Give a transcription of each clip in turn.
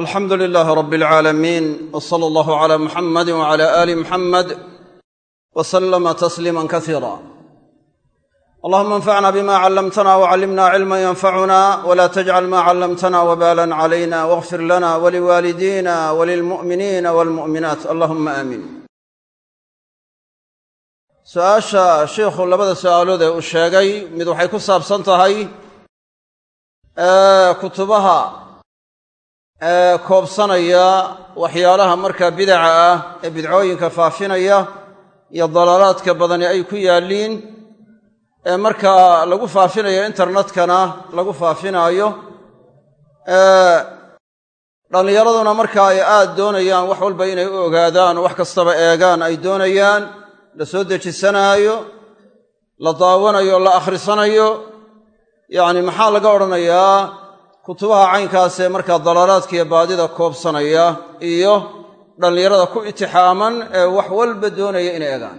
alxamdu lilaahi rab alcaalamiin w sala allahu cala muxamadi wcala aali muxamed w salama tasliima kasiira allahuma anfacna bima callamtana wcallimna cilma yanfacuna wla tajcal ma callamtana wbalan calayna wاغfir lana waliwaalidina walilmu'miniina walmu'minaat allahuma aamiin su'aasha sheikhu labada su'aalood ee uu sheegay mid waxay ku saabsan tahay kutubaha koobsanaya waxyaalaha markaa bidaca ah ee bidcooyinka faafinaya iyo dalaalaadka badani ay ku yaalliin ee markaa lagu faafinayo internetkana lagu faafinaayo dhallinyaraduna marka ay aad doonayaan wax walba inay u ogaadaan wax kastaba eegaan ay doonayaan la soo dejisanaayo la daawanayo la akhrisanayo yacni maxaa laga odhanayaa kutubaha caynkaasee markaa dalaalaadka iyo baadida koobsanaya iyo dhallinyarada ku itixaaman ee wax walba doonaya inay egaan.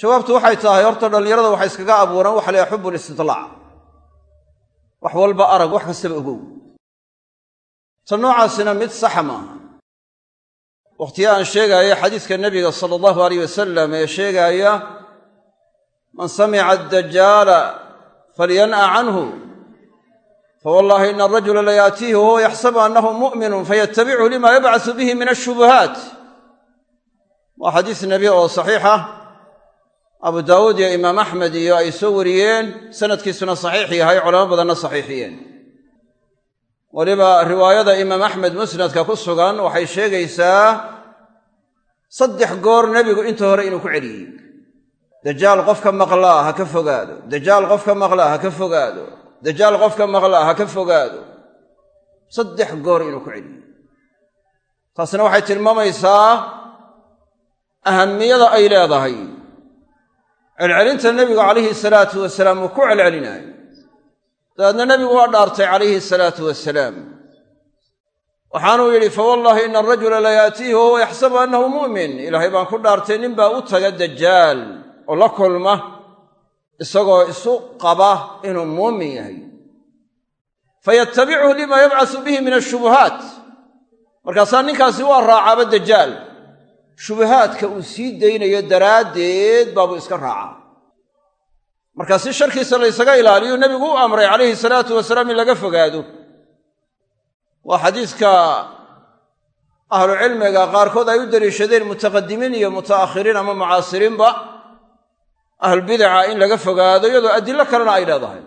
Jawaabtu waxay tahay horta dhallinyarada waxay iskaga abuuraan waxa la xubu listidlaac wax walba arag wax kastaba ogow. Ta noocaasina mid saxa maaha wakhtiya aan sheegaayo xadiiska nebiga sala allahu alayh wasalam ee sheegaaya man samica addajaala falyan'a canhu fawallahi ina arajula layaatiihi wahuwa yaxsabu annahu mu'minun fayatabichu lima yabcasu bihi min ashubuhaat waa xadiis nebi oo saxiixa. Abu daawuud iyo imaam axmed iyo ay soo wariyeen sanadkiisuna saxiix yahay culamo badanna saxiixiyeen weliba riwaayada imaam axmed musnadka ku sugan waxay sheegaysaa saddex goor nebigu inta hore inuu ku celiyey. Dajaal qofka maqlaa ha ka fogaado. Dajaal qofka maqlaa ha ka fogaado dajaal qofka maqlaa ha ka fogaado. Saddex goor inuu ku celiyey taasna waxay tilmaamaysaa ahamiyada ay leedahay. Celcelinta nebigu calayhi salaatu wasalaam uu ku celcelinaayo dabeedna nebigu waa dhaartay calayhi salaatu wasalaam. Waxaanuu yidhi fawallaahi ina arajula layaatiihi wahuwa yaxsabu annahu mu'min. Ilaahay baan ku dhaartay nin baa u taga dajaal oo la kulma isagoo isu qaba inuu muumin yahay. Fayatabichu lima yabcasu bihi min ashubuhaat. Markaasaa ninkaasi waa raacaaba dajaal. Shubahaadka uu sii daynayo daraaddeed baabuu iska raacaa. Markaa si sharkiisa laysaga ilaaliyu nebigu u amray calayhi salaatu wasalaam in laga fogaado. Waa xadiiska ahlucilmiga qaarkood ay u daliishadeen mutaqadimiin iyo muta'akhiriin ama mucaasiriinba ahlulbidaca in laga fogaado iyadoo adilo kalena ay leedahay.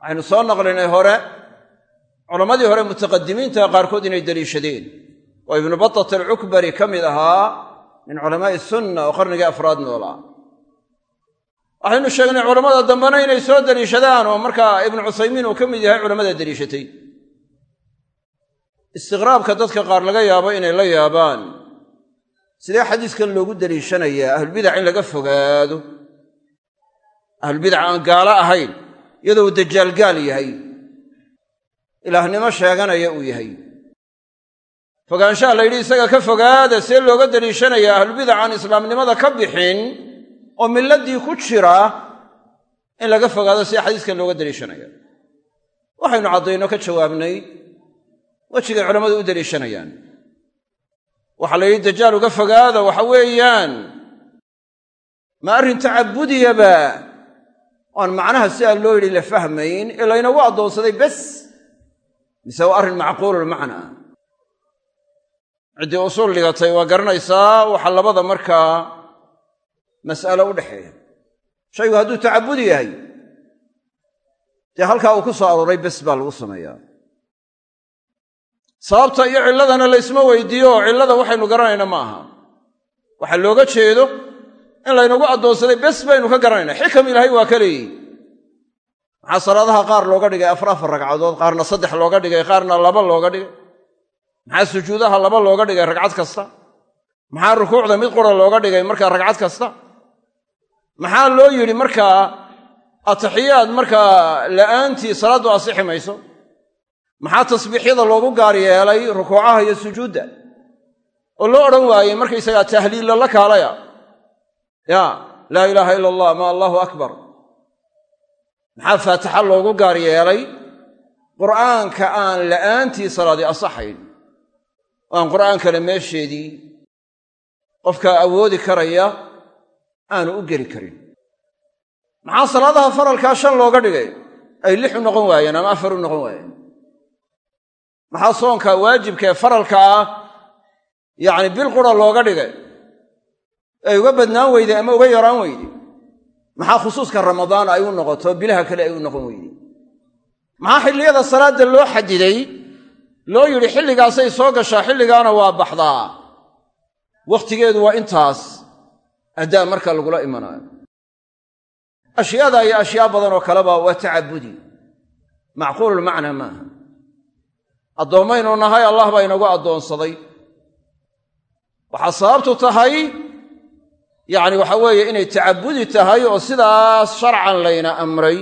Waxaynu soo naqlinay hore culammadii hore mutaqadimiinta qaarkood inay daliishadeen oo ibnu batat alcukbari ka mid ahaa min culamaa'i sunna oo qarnigii afraad noolaa waxaynu sheegnay culammada dambena inay soo daliishadaan oo markaa ibnu cuthaymiin uu ka mid yahay culammada daliishatay istiqraabka dadka qaar laga yaabo inay la yaabaan sidee xadiiskan loogu daliishanayaa ahlulbidac in laga fogaado. Ahlulbidac aan gaalo ahayn iyadoo uu dajaal gaal yahay. Ilaahnimo sheeganaya uu yahay. Fogaanshaha la yidhi isaga ka fogaada see looga daliishanayaa ahlulbidac aan islaamnimada ka bixin oo milladdii ku jira in laga fogaado see xadiiskan looga daliishanaya waxaynu caddayno ka jawaabnay. Wejigay culammadu u daliishanayaan waxaa la yidhi dajaal uga fogaada waxa weeyaan. Ma arrin tacabudiyaba. Oan macnaha sidaa loo yidhi la fahmayn ee laynagu addoonsaday bes. Mise waa arrin macquululmacnaa ciddii usuul dhigatay waa garanaysaa waxa labada markaa mas'alo u dhexeeya. Shaygu hadduu tacabudi yahay dee halkaa uu ku soo arooray bes baa lagu sameeyaa sababta iyo cilladana laysma weydiiyo cillada waxaynu garanayna ma aha waxaa looga jeedo in laynagu addoonsaday bes baynu ka garanaynaa. Xikam ilaahay waa ka leeyihi maxaa salaadaha qaar looga dhigay? Afar afar ragcadood qaarna saddex looga dhigay qaarna laba looga dhigay. Maxaa sujuudaha laba looga dhigay? Ragcad kasta. Maxaa rukuucda mid qura looga dhigay? Markaa ragcad kasta. Maxaa loo yidhi markaa atixiyaad markaa la'aantii salaaddu asixi mayso maxaa tasbiixyada loogu gaar yeelay rukuucaha iyo sujuudda? Oo loo odhan waayey markaysagaa tahliilla la kaalaya. Ya laa ilaaha ila allah ma allaahu akbar. Maxaa faatixa loogu gaar yeelay? Qur'aanka aan la'aantii salaadii asaxayn. Oo aan qur'aan kale meesheedii qofkaa awoodi karaya aanu u geli karin. Maxaa salaadaha faralkaa shan looga dhigay? Ay lix u noqon waayeen ama afar u noqon waayeen maxaa soonka waajibka ee faralka ah? Yacni bil qura looga dhigay. Ay uga badnaan weyday ama uga yaraan weyday maxaa khusuuska ramadaan ay u noqoto? Bilaha kale ay u noqon weyday maxaa xilliyada salaadda loo xadiday loo yidhi xilligaasay soo gashaa xilligaana waa baxdaa. Wakhtigeedu waa intaas addaa marka lagula imanaayo ashyaada iyo ashyaa badan oo kaleba waa tacabudi. Macquululmacnaa maaha addoommaynu nahay allah baa inagu addoonsaday. Waxaa sababtu tahay yacni waxa weeye inay tacabudi tahay oo sidaas sharcan layna amray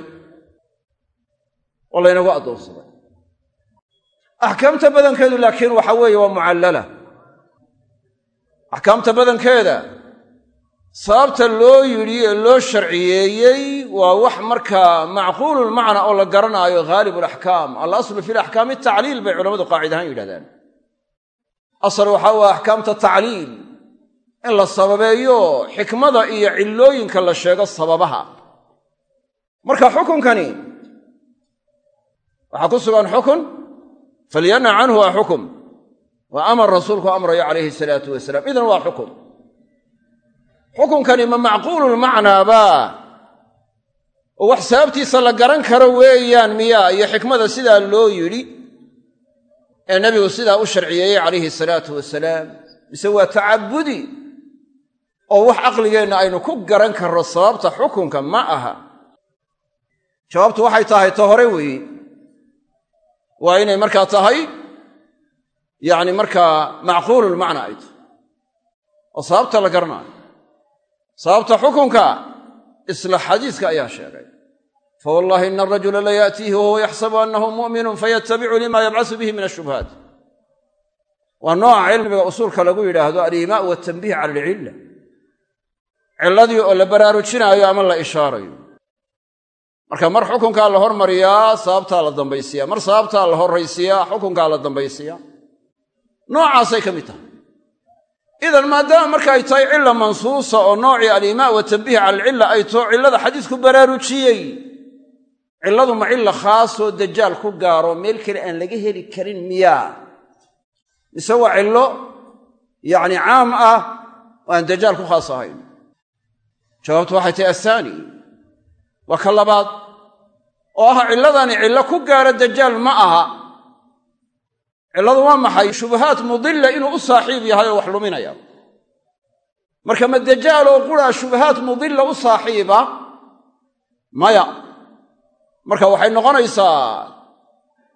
oo laynagu addoonsaday. Axkaamta badankeedu laakiin waxa weeye waa mucallala. Axkaamta badankeeda sababta loo yidhi ee loo sharciyeeyey waa wax markaa macquululmacna oo la garanaayo haalib alaxkaam alaslu fi laxkaami tacliil bay culammadu qaacid ahaan yidhahdaan asal waxa waa axkaamta tacliil in la sababeeyo xikmada iyo cillooyinka la sheego sababaha. Marka xukunkani waxaa ku sugan xukun falyanha canhu waa xukum. Waa amar rasuulku amrayo calayhi salaatu wasalaam. Idan waa xukum. Xukunkani ma macquululmacnaaba oo wax sababtiisa la garan karo weeyaan miyaa iyo xikmada sidaa loo yidhi ee nebigu sidaa u sharciyeeyey calayhi salaatu wasalaam. Mise waa tacabudi oo wax caqligeenna aynu ku garan karro sababta xukunka ma aha. Jawaabtu waxay tahay ta hore weeye waa inay markaa tahay yacni markaa macquululmacna ay tahay. Oo sababta la garanaayo sababta xukunka isla xadiiska ayaa sheegay. Fawallaahi ina arajula la yaatiihi wahuwa yaxsabu annahu mu'minun fayatabicu lima yabcasu bihi min ashubhaat waa nooca cilmiga usuulka lagu yidhaahdo aliimaa waltanbiih cala alcilla. Cilladii oo la baraarujinaayo ama la ishaarayo. Marka mar xukunkaa la hormariyaa sababtaa la dambaysiyaa. Mar sababtaa la horraysiyaa xukunkaa la dambaysiyaa. Noocaasay ka mid tahay idan maadaama marka ay tahay cilla mansuusa oo noocii aliimaa watanbiih cala alcilla ay too cillada xadiisku baraarujiyey cilladu ma cilla khaasoo dajaal ku gaaro meel kale aan laga heli karin miyaa. Mise waa cillo yacni caam ah oo aan dajaal ku khaas ahayn. Jawaabtu waxay tahay athaani waa ka labaad oo ah cilladani cillo ku gaara dajaal ma aha cilladu waa maxay? Shubahaat mudilla inuu u saaxiib yahay oo wax luminaya. Marka ma dajaal oo quraa shubahaat mudilla u saaxiiba? Maya. Marka waxay noqonaysaa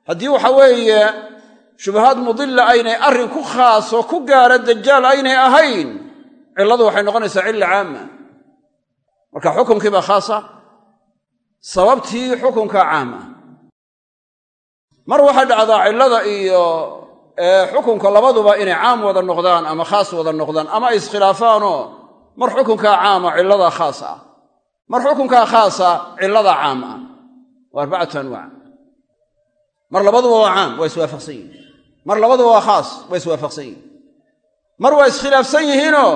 haddii waxa weeye shubahaat mudilla aynay arrin ku khaas oo ku gaara dajaal aynay ahayn cilladu waxay noqonaysaa cilla caama. Marka xukunkii baa khaasa. Sababtii xukunka caam ah mar waxay dhacdaa cillada iyo xukunka labaduba inay caam wada noqdaan ama khaas wada noqdaan ama ay iskhilaafaanoo mar xukunkaa caama cilladaa khaas ah. Mar xukunkaa khaasa cilladaa caam ah. Waa arbacatu anwaac mar labaduba waa caam waa iswaafaqsan yihiin mar labaduba waa khaas waa iswaafaqsan yihiin mar waa iskhilaafsan yihiinoo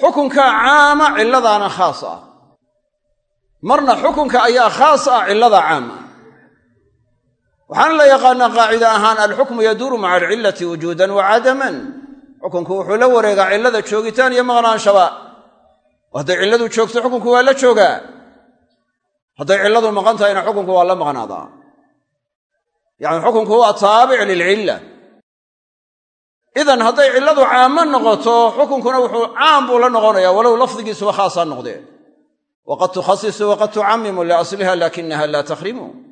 xukunkaa caama cilladaana khaas ah. Marna xukunka ayaa khaas ah cillada caam ah waxaana la yaqaanaa qaacida ahaan alxukmu yaduuru maca alcillati wujuudan wa cadaman. Xukunku wuxuu la wareegaa cillada joogitaan iyo maqnaanshaba hadday cilladu joogto xukunku waa la joogaa. Hadday cilladu maqan tahayna xukunku waa la maqnaadaa. Yacni xukunku waa taabic lilcilla. Idan hadday cilladu caamo noqoto xukunkuna wuxuu caam buu la noqonayaa walow lafdigiisuba khaasaa noqdee. Waqad tukhasisu waqad tucamimu liasliha laakinaha laa takhrimu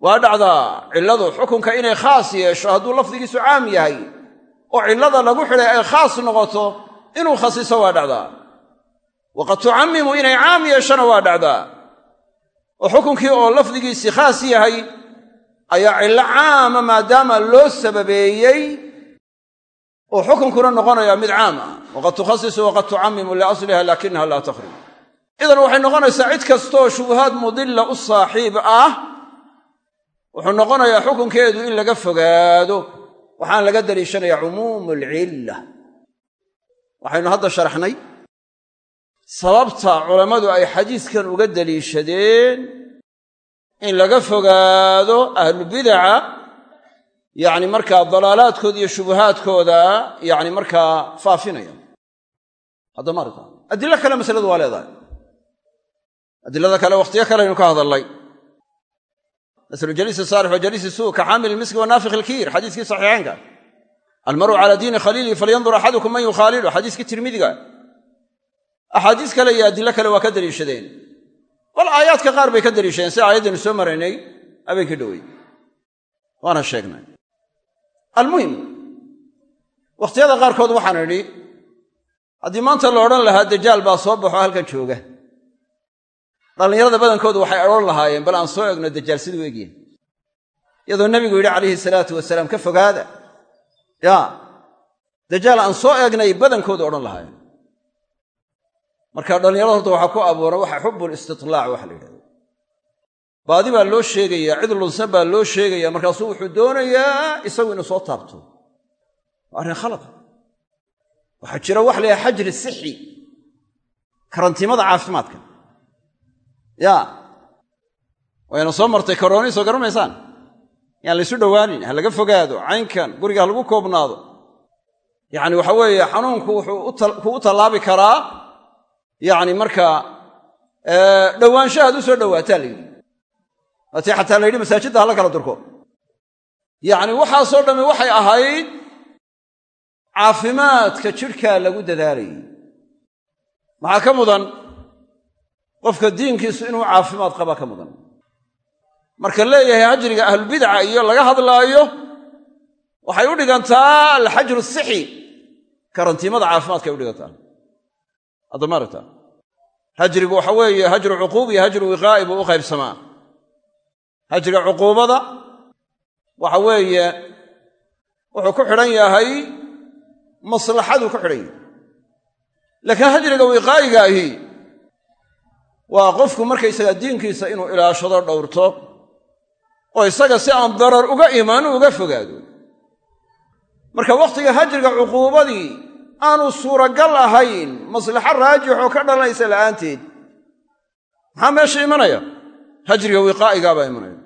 waa dhacdaa cilladu xukunka inay khaas yeesho hadduu lafdigiisu caam yahay oo cillada lagu xidhay ay khaas noqoto inuu khasiso waa dhacdaa. Waqad tucamimu inay caam yeeshona waa dhacdaa. Oo xukunkii oo lafdigiisii khaas yahay ayaa cillo caama maadaama loo sababeeyey oo xukunkuna noqonayaa mid caam ah. Waqad tukhasisu waqad tucamimu liasliha laakinaha laa takhrim idan waxay noqonaysaa cid kastooo shubuhaad mudilla u saaxiib ah wuxuu noqonayaa xukunkeedu in laga fogaado. Waxaan laga daliishanayaa cumuumu alcilla waxaynu hadda sharaxnay. Sababta culammadu ay xadiiskan uga daliishadeen in laga fogaado ahlubidaca yacni markaa dalaalaadkooda iyo shubuhaadkooda yacni markaa faafinaya. Hadda maarata adilo kale masaladu waa leedahay. Adilada kale wakhtiyo kale aynu ka hadalnay jaliisi saalix wa jaliisi suu ka xaamil ilmiski wa naafikh ilkiir xadiiskii saxiixaynka. Almaru calaa diini khaliilihi falyandur axadukum man yukhaalilu xadiiskii tirmidiga axaadiis kale iyo adilo kale waa ka daliishadeen bal aayaadka qaar bay ka daliishadeen si aayaddaynu soo maraynay habeenkii dhowey waana sheegnay. Almuhim wakhtiyada qaarkood waxaan idhi haddii maanta la odhan lahaa dajaal baa soo baxo halkan dhallinyarada badankoodu waxay odhan lahaayeen bal aan soo egno dajaal siduu egyahay iyadoo nebigu yidhi calayhi salaatu wasalaam ka fogaada. Ya dajaal aan soo eegnay badankoodu odhan lahaayeen. Marka dhallinyarada horta waxaa ku abuuran waxa xubul istitlaac waxa la yidhahda baadi baa loo sheegayaa cid lunsan baa loo sheegaya markaasuu wuxuu doonayaa isagu inuu soo taabto. Waa arrin khalada waxaa jira wax la yhaha xajri sixi karantiimada caafimaadka ya. Wayna soo martay karooni soo garanaysaan? Yaan laysu dhowaanin ha laga fogaado caynkan guriga ha lagu koobnaado. Yacni waxa weeye xanuunku wuxuu kugu tallaabi karaa yacni markaa dhowaanshahaad u soo dhowaataa la yidhi. Waatii xataa la yidhi masaajidda hala kala durko yacni waxaasoo dhammi waxay ahayd caafimaadka jidhkaa lagu dadaalayay maxaa ka mudan qofka diinkiisu inuu caafimaad qaba ka mudan. Marka leeyahay hajriga ahlulbidca iyo laga hadlaayo waxay u dhigantaa alxajru sixi karantiimada caafimaadkay u dhigantaa. Hadda maaragta hajrigu waxa weeye hajru cuquub iyo hajru wiqaa'i buu u qaybsamaa. Hajriga cuquubada waxa weeye wuxuu ku xidhan yahay maslaxaduu ku xidhan yahay laakiin hajriga wiqaa'iga ahi waa qofku markaysaga diinkiisa inuu ilaashado dhowrto oo isaga si aan darar uga iman uga fogaado. Marka wakhtiga hajriga cuquubadii aanu suuragal ahayn maslaxo raajixoo ka dhalanaysa la'aanteed maxaa meesha imanaya? Hajriga wiqaa'igaabaa imanaya.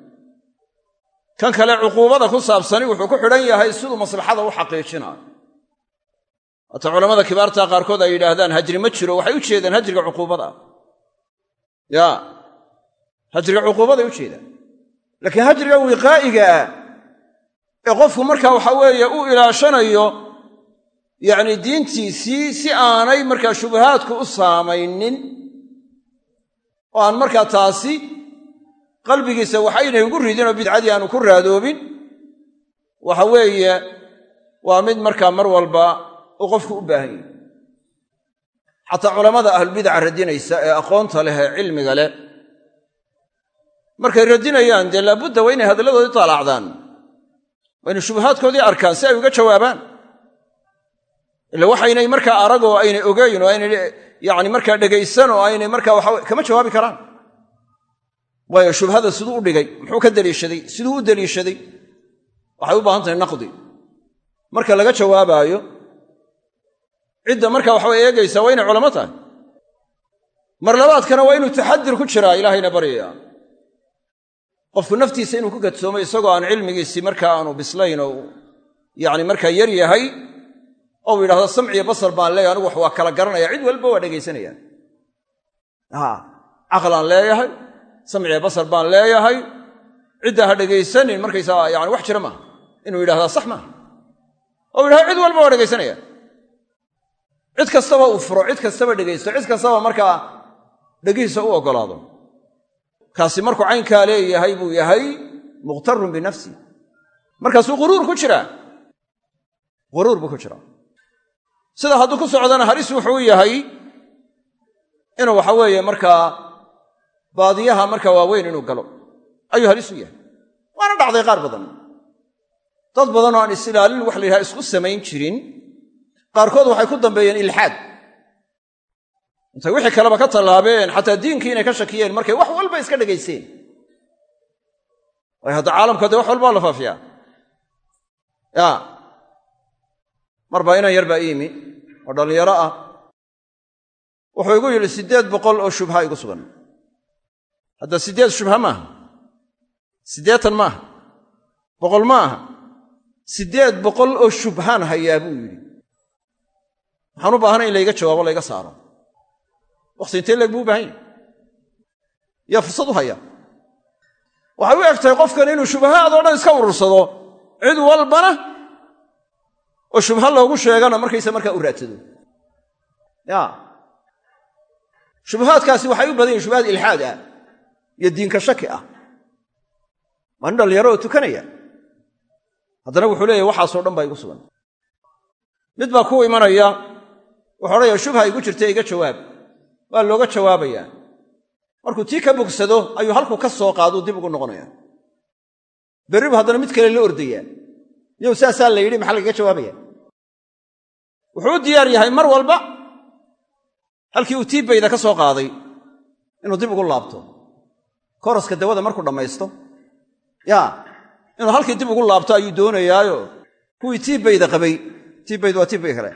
Kan kale cuquubada ku saabsani wuxuu ku xidhan yahay siduu maslaxada u xaqiijinaayo waata culammada kibaarta qaarkood ay yidhaahdaan hajri ma jiro. Waxay u jeedaan hajriga cuquubada. ah ya. Hajriga cuquubaday u jeedaan laakiin hajriga wiqaa'iga ah ee qofku marka waxa weeye u ilaashanayo yacni diintiisii si aanay markaa shubahaadku u saamaynin oo aan markaa taasi qalbigiisa waxaynay ugu ridin oo bidcadii aanu ku raadoobin waxa weeye waa mid markaa mar walba uu qofku u baahan yahy xataa culammada ahlulbidaca radinaysa ee aqoonta leh ee cilmiga leh markay radinayaan dee laabudda waa inay hadalladoodii taalaacdaan waa inay shubahaadkoodii arkaan si ay uga jawaabaan. Ila waxaynay markaa arag oo aynay ogeyn oo aynay yani markaa dhegaysan oo aynay markaa waxa kama jawaabi karaan. Waayo shubhada siduu u dhigay muxuu ka daliishaday siduu u daliishaday waxay u baahan tahay naqdi. Marka laga jawaabaayo cidda marka waxaba eegaysa waa inay culamo tahay. Mar labaadkana waa inuu taxadir ku jiraa ilaahayna baryaya qofku naftiisa inuu ku gadsoomo isagoo aan cilmigiisii markaa aanu bislayn oo yani markaa yar yahay ou yidhahdo samciyo basar baan leeyahay anigu wax waa kala garanaya. Cid walba waa dhegaysanayaan. Caqlaan leeyahay samciyo basar baan leeyahay cidda ha dhegaysanin markaysaa yani wax jira maaha. Inuu yidhahdaa sax maaha. Ou yidhahdo cid walba waa dhegaysanaya cid kastaba uu furo cid kastaba dhegaysto cid kastaba markaa dhegihiisa u oggolaado. Kaasi markuu caynkaa leeyahay buu yahay mukhtarun binafsi. Markaasuu quruur ku jiraa quruur buu ku jiraa sida hadduu ku socdana halis wuxuu yahay inuu waxa weeye markaa baadiyaha markaa waaweyn inuu galo. Ayuu halis u yahay. Waana dhacday qaar badan. Dad badan oo aan is-ilaalin wax la yidhaha isku samayn jirin qaarkood waxay ku dambeeyeen ilxaad. Intay wixii kaleba ka tallaabeen xataa diinkii inay ka shakiyeen markay wax walba iska dhegayseen waayo hadda caalamka dee wax walbaa la faafiyaa. Ya mar baa inan yar baa iyimi oo dhallinyaro ah. Wuxuu igu yidhi siddeed boqol oo shubha igu sugan. Hadda siddeed shubha maaha. Siddeetan maaha. Boqol ma aha siddeed boqol oo shubhaan hayaa buu yidhi waxaan u baahanay in layga jawaabo layga saaro. Wakhti intee leeg buu u baahan yahy yaa fursad u haya. Waxay u eg tahay qofkan inuu shubahaadoo dhan iska urursado cid walbana oo shubha loogu sheegana markaysa markaa u raadsado. Ya shubahaadkaasi waxay u badan yihiin shubahaad ilxaad ah iyo diinka shaki ah. Waa nin dhallinyaro oo tukanaya. Haddana wuxuu leeyahy waxaasoo dhan baa igu sugan. Mid baa ku imanaya wuxuu odhanaya shubha igu jirta iga jawaab. Waa looga jawaabayaa. Markuu tii ka bogsado ayuu halkuu ka soo qaaduu dib ugu noqonaya berribu haddana mid kale la ordayaa. Yow saasaa la yidhi maxaa lagaga jawaabaya wuxuu diyaar yahay mar walba halkii uu tiibayda ka soo qaaday inuu dib ugu laabto. Koraska dawada markuu dhammaysto yaa inuu halkii dib ugu laabto ayuu doonayaayo. Kuwii tiibayda qabay tiibayd waa tiibay kale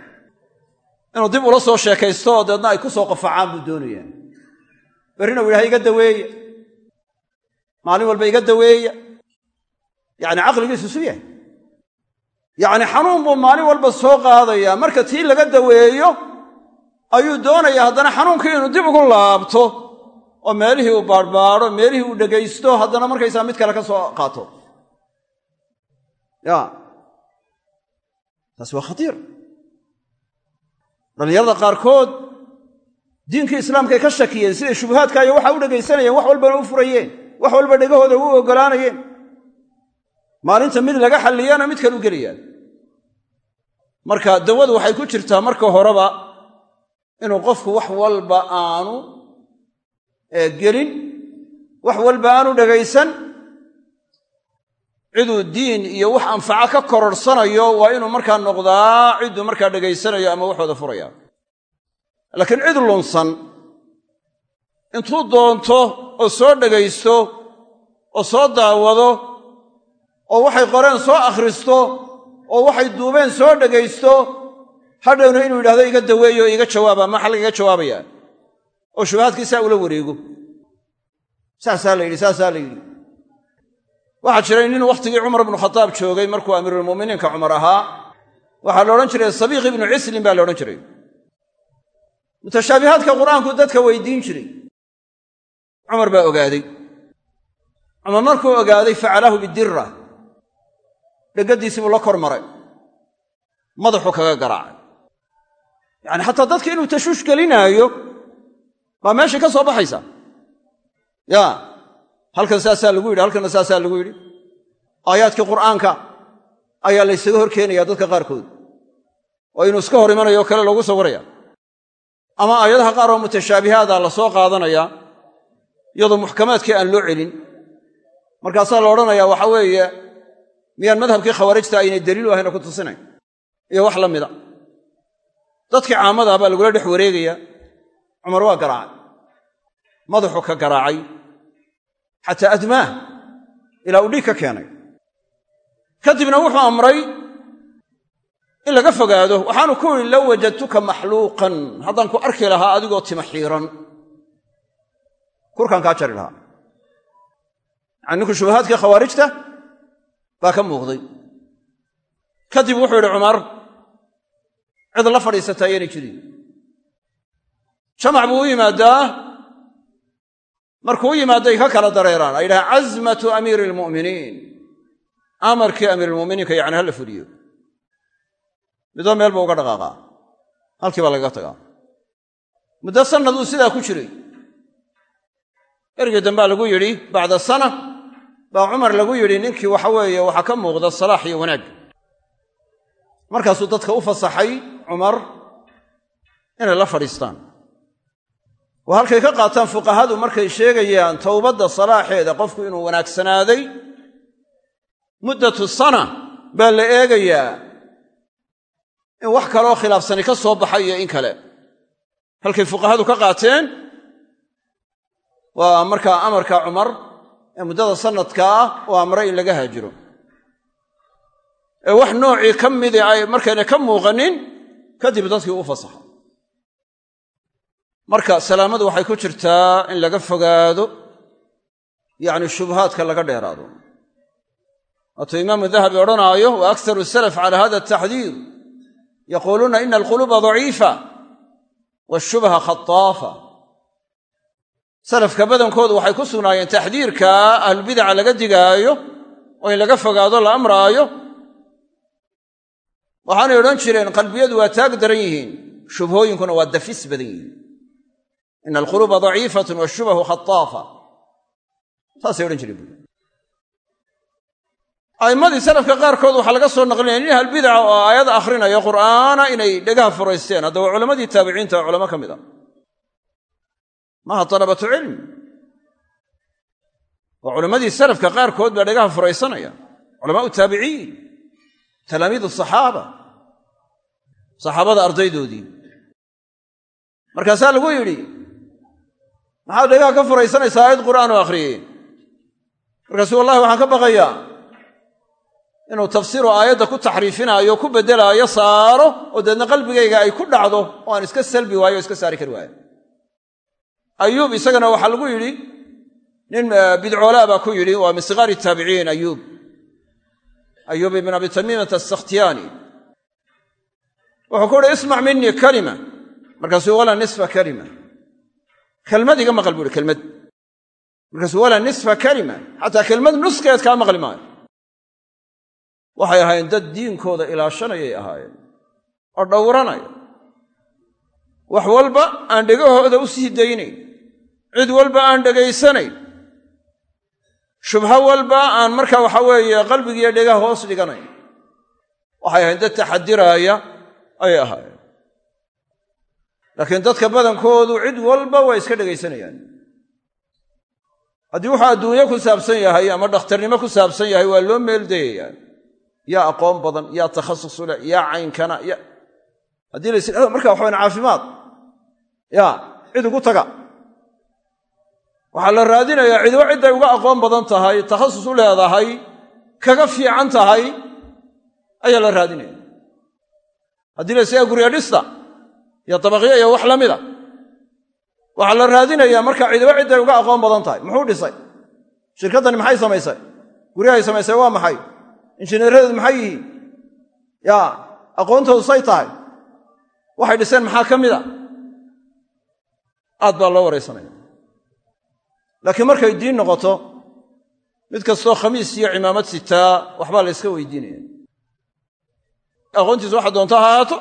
inuu dib ula soo sheekaysto deedna ay ku soo qofacaan buu doonayaa berrina uu yidhaha iga daweeya maalin walba iga daweeya yacni caqligiisu su yahay. Yacni xanuun buu maalin walba soo qaadayaa. Marka tii laga daweeyo ayuu doonayaa haddana xanuunkii inuu dib ugu laabto oo meelihii uu baadhbaadho meelihii uu dhegaysto haddana markaysaa mid kale ka soo qaato. Ya taasi waa khatiir dhallinyarada qaarkood diinkii islaamkay ka shakiyeen siday shubuhaadka iyo waxa u dhegaysanayeen wax walbana u furayeen wax walba dhegahooda u oggolaanayeen maalinta mid laga xalliyana mid kale u gelayaan marka dawadu waxay ku jirtaa marka horeba inuu qofku wax walba aanu gelin wax walba aanu dhegaysan ciduu diin iyo wax anfaco ka kororhsanayo waa inuu markaa noqdaa cidduu markaa dhegaysanayo ama waxooda furaya. Laakiin cid lunsan intuu doonto oo soo dhegaysto oo soo daawado oo waxay qoreen soo akhristo oo waxay duubeen soo dhegaysto hadhowna inuu yidhahdo iga daweeyo o iga jawaaba maxaa lagaga jawaabaya oo shubahaadkiisaa ula wareego. Saasaa la yidhi saasaa la yidhi waxaa jiray nin wakhtigii cumar ibnu khataab joogay markuu amiirulmu'miniinka cumar ahaa. Waxaa la odhan jiray sabiiq ibnu cislin baa la odhan jiray. Mutashaabihaadka qur'aanku dadka weydiin jiray. Cumar baa ogaaday. Cumar markuu ogaaday facalahu bidira dhegadiisii buu la kor maray. Madaxuu kaga garaacay. Yacani xataa dadka inuu tashuush gelinaayo baa meeshii ka soo baxaysa. Ya halkan saasaa lagu yidhi halkanna saasaa lagu yidhi. Aayaadkii qur'aanka ayaa laysaga hor keenayaa dadka qaarkood. Oo inuu iska hor imanayo kale loogu sawiraya ama aayadaha qaar oo mutashaabihaada la soo qaadanayaa iyadoo muxkamaadkii aan loo celin. Markaasaa la odhanayaa waxa weeye miyaan madhabkii khawaarijta aynay daliilu ahayna ku tusinayn. Iyo wax la mida. Dadkii caamadaa baa lagula dhex wareegaya. Cumar waa garaacay. Madaxuu ka garaacay xataa admaah ilaa uu dhiig ka keenay. Kadibna wuxuu amray in laga fogaado waxaanu ku idhi low wajadtuka maxluuqan haddaan ku arki lahaa adigoo tima xiiran. Kurkaan kaa jari lahaa. Yacani ninku shubahaadkii khawaarijta baa ka muuqday. Kadib wuxuu yidhi cumar cid la fadhiisataa yaynay jirin jamac buu u yimaadaa markuu yimaadday ka kala dareeraan. Ay yidhahaan cazmatu amiiri almu'miniin amarkii amiirulmu'miniinka yacni hala fuliyo. Midoo meel buu uga dhaqaaqaa halkii baa lagaga tagaa. Muddo sannad uu sidaa ku jiray. Ergii dambaa lagu yidhi bacda sana. Baa cumar lagu yidhi ninkii waxa weeye waxaa ka muuqda salaax iyo wanaag. Markaasuu dadka u fasaxay cumar inay la fadhiistaan waa halkay ka qaataan fuqahadu markay sheegayaan towbadda salaaxeeda qofku inuu wanaagsanaaday muddatu sana baa la eegayaa in wax kaloo khilaafsani ka soo baxay iyo in kale. Halkay fuqahadu ka qaateen waa markaa amarka cumar ee muddada sanadka ah oo amray in laga haajiro. Ee wax noocii ka midii ay markayna ka muuqanin kadib dadkii u fasaxa marka salaamadu waxay ku jirtaa in laga fogaado yacni shubuhaadka laga dheeraado. Waatuu imaamu dahabi odhanaayo wa akharu salaf cala hada ataxdiir yaquuluuna ina alquluuba daciifa washubha khataafa salafka badankoodu waxay ku sugnaayeen taxdiirka ahlubidaca laga digaayo oo in laga fogaado la amraayo. Waxaanay odhan jireen qalbiyadu waa taag daran yihiin shubhooyinkuna waa dafis badan yihiin ina alquluuba daciifatun washubahu khataafa saasay odhan jireen buui a'immadii salafka qaarkood waxaa laga soo naqlinaya nin ahlbidaca oo aayad akhrinaya qur'aana inay dhegaha furaysteen haddaba culammadii taabiciinta oo culamo ka mid a maaha talabatu cilm waa culammadii salafka qaarkood baa dhegaha furaysanaya culamaau taabiciin talaamiid asaxaaba saxaabada ardaydoodii markaasaa lagu yidhi maxaad dhegaha ka furaysanaysaa aayad qur'aan oo akhriyeen? Markaasu wallahi waxaan ka baqayaa inuu tafsiiru aayadda ku taxriifinaayo ku beddelaayo saaro oo deedna qalbigayga ay ku dhacdo oo aan iska salbi waayo o iska saari kari waayo. Ayuub isagana waxaa lagu yidhi nin bidcoolaa baa ku yidhi waa min sigaari taabiciin ayuub. Ayuub ibn abi tamiimata asakhtiyaani wuxuu ku uhi ismac minii kalima. Markaasuu walaa nisfa kalima kelmad iga maqal buu uhi kelmad markaasuu walaa nisfa kalima xataa kelmad nuskeed kaa maqli maayo. Waxay ahaayeen dad diinkooda ilaashanayay ahaayeen oo dhowranaya wax walba aan dhegahooda u sii daynayn cid walba aan dhegaysanayn shubho walba aan marka waxa weeye qalbigiiyo dhegaha hoos dhiganayn. Waxay ahayn dad taxadiraaya ayay ahaayeen laakiin dadka badankoodu cid walba waa iska dhegaysanayaan haddii wuxuu adduunyo ku saabsan yahay ama dhakhtarnimo ku saabsan yahay waa loo meeldayayaa yaa aqoon badan yaa takhasus leh yaa caynkana haddii la ysidhahdo marka waxawayn caafimaad. Ya cid ugu taga. Waxaa la raadinayaa cidiba cidday uga aqoon badan tahay takhasus u leedahay kaga fiican tahay ayaa la raadinaya. Haddii la ysagaa gurya dhista iyo dabaqyo iyo wax la mida. Waxaa la raadinayaa marka cidiba cidday uga aqoon badan tahay. Muxuu dhisay? Shirkaddani maxay samaysay? Guryahay samaysay waa maxay? Injineeradeedu maxay yihiin? Ya aqoontoodu say tahay. Waxay dhiseen maxaa ka mida? Aad baa loo waraysanaya laakiin markay diin noqoto mid kastoo khamiis iyo cimaamad sitaa waxbaa la yska weydiinaya. Aqoontiisu waxa doonto ha ahaato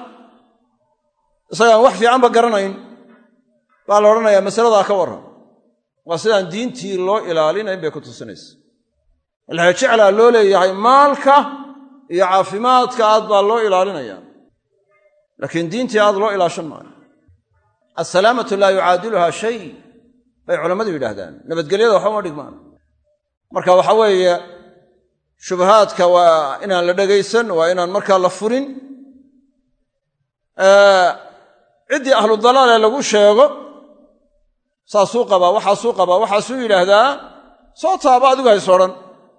isagaan wax fiicanba garanayn baa la odhanayaa masaladaa ka warran. Waa sidaan diintii loo ilaalinayn bay ku tusinaysa. Laxa jeclaa loo leeyahay maalka iyo caafimaadka aad baa loo ilaalinaya. Laakiin diintii aad loo ilaashan maayo. Assalaamatu laa yucaadiluha shay bay culammadu yidhaahdaan. Nabadgelyada waxba uma dhigmaan. Marka waxa weeye shubahaadka waa inaan la dhegaysan waa inaan markaa la furin ciddii ahlu dalaale lagu sheego saasuu qabaa waxaasuu qabaa waxaasuu yidhaahdaa soo taaba adigu hays odhan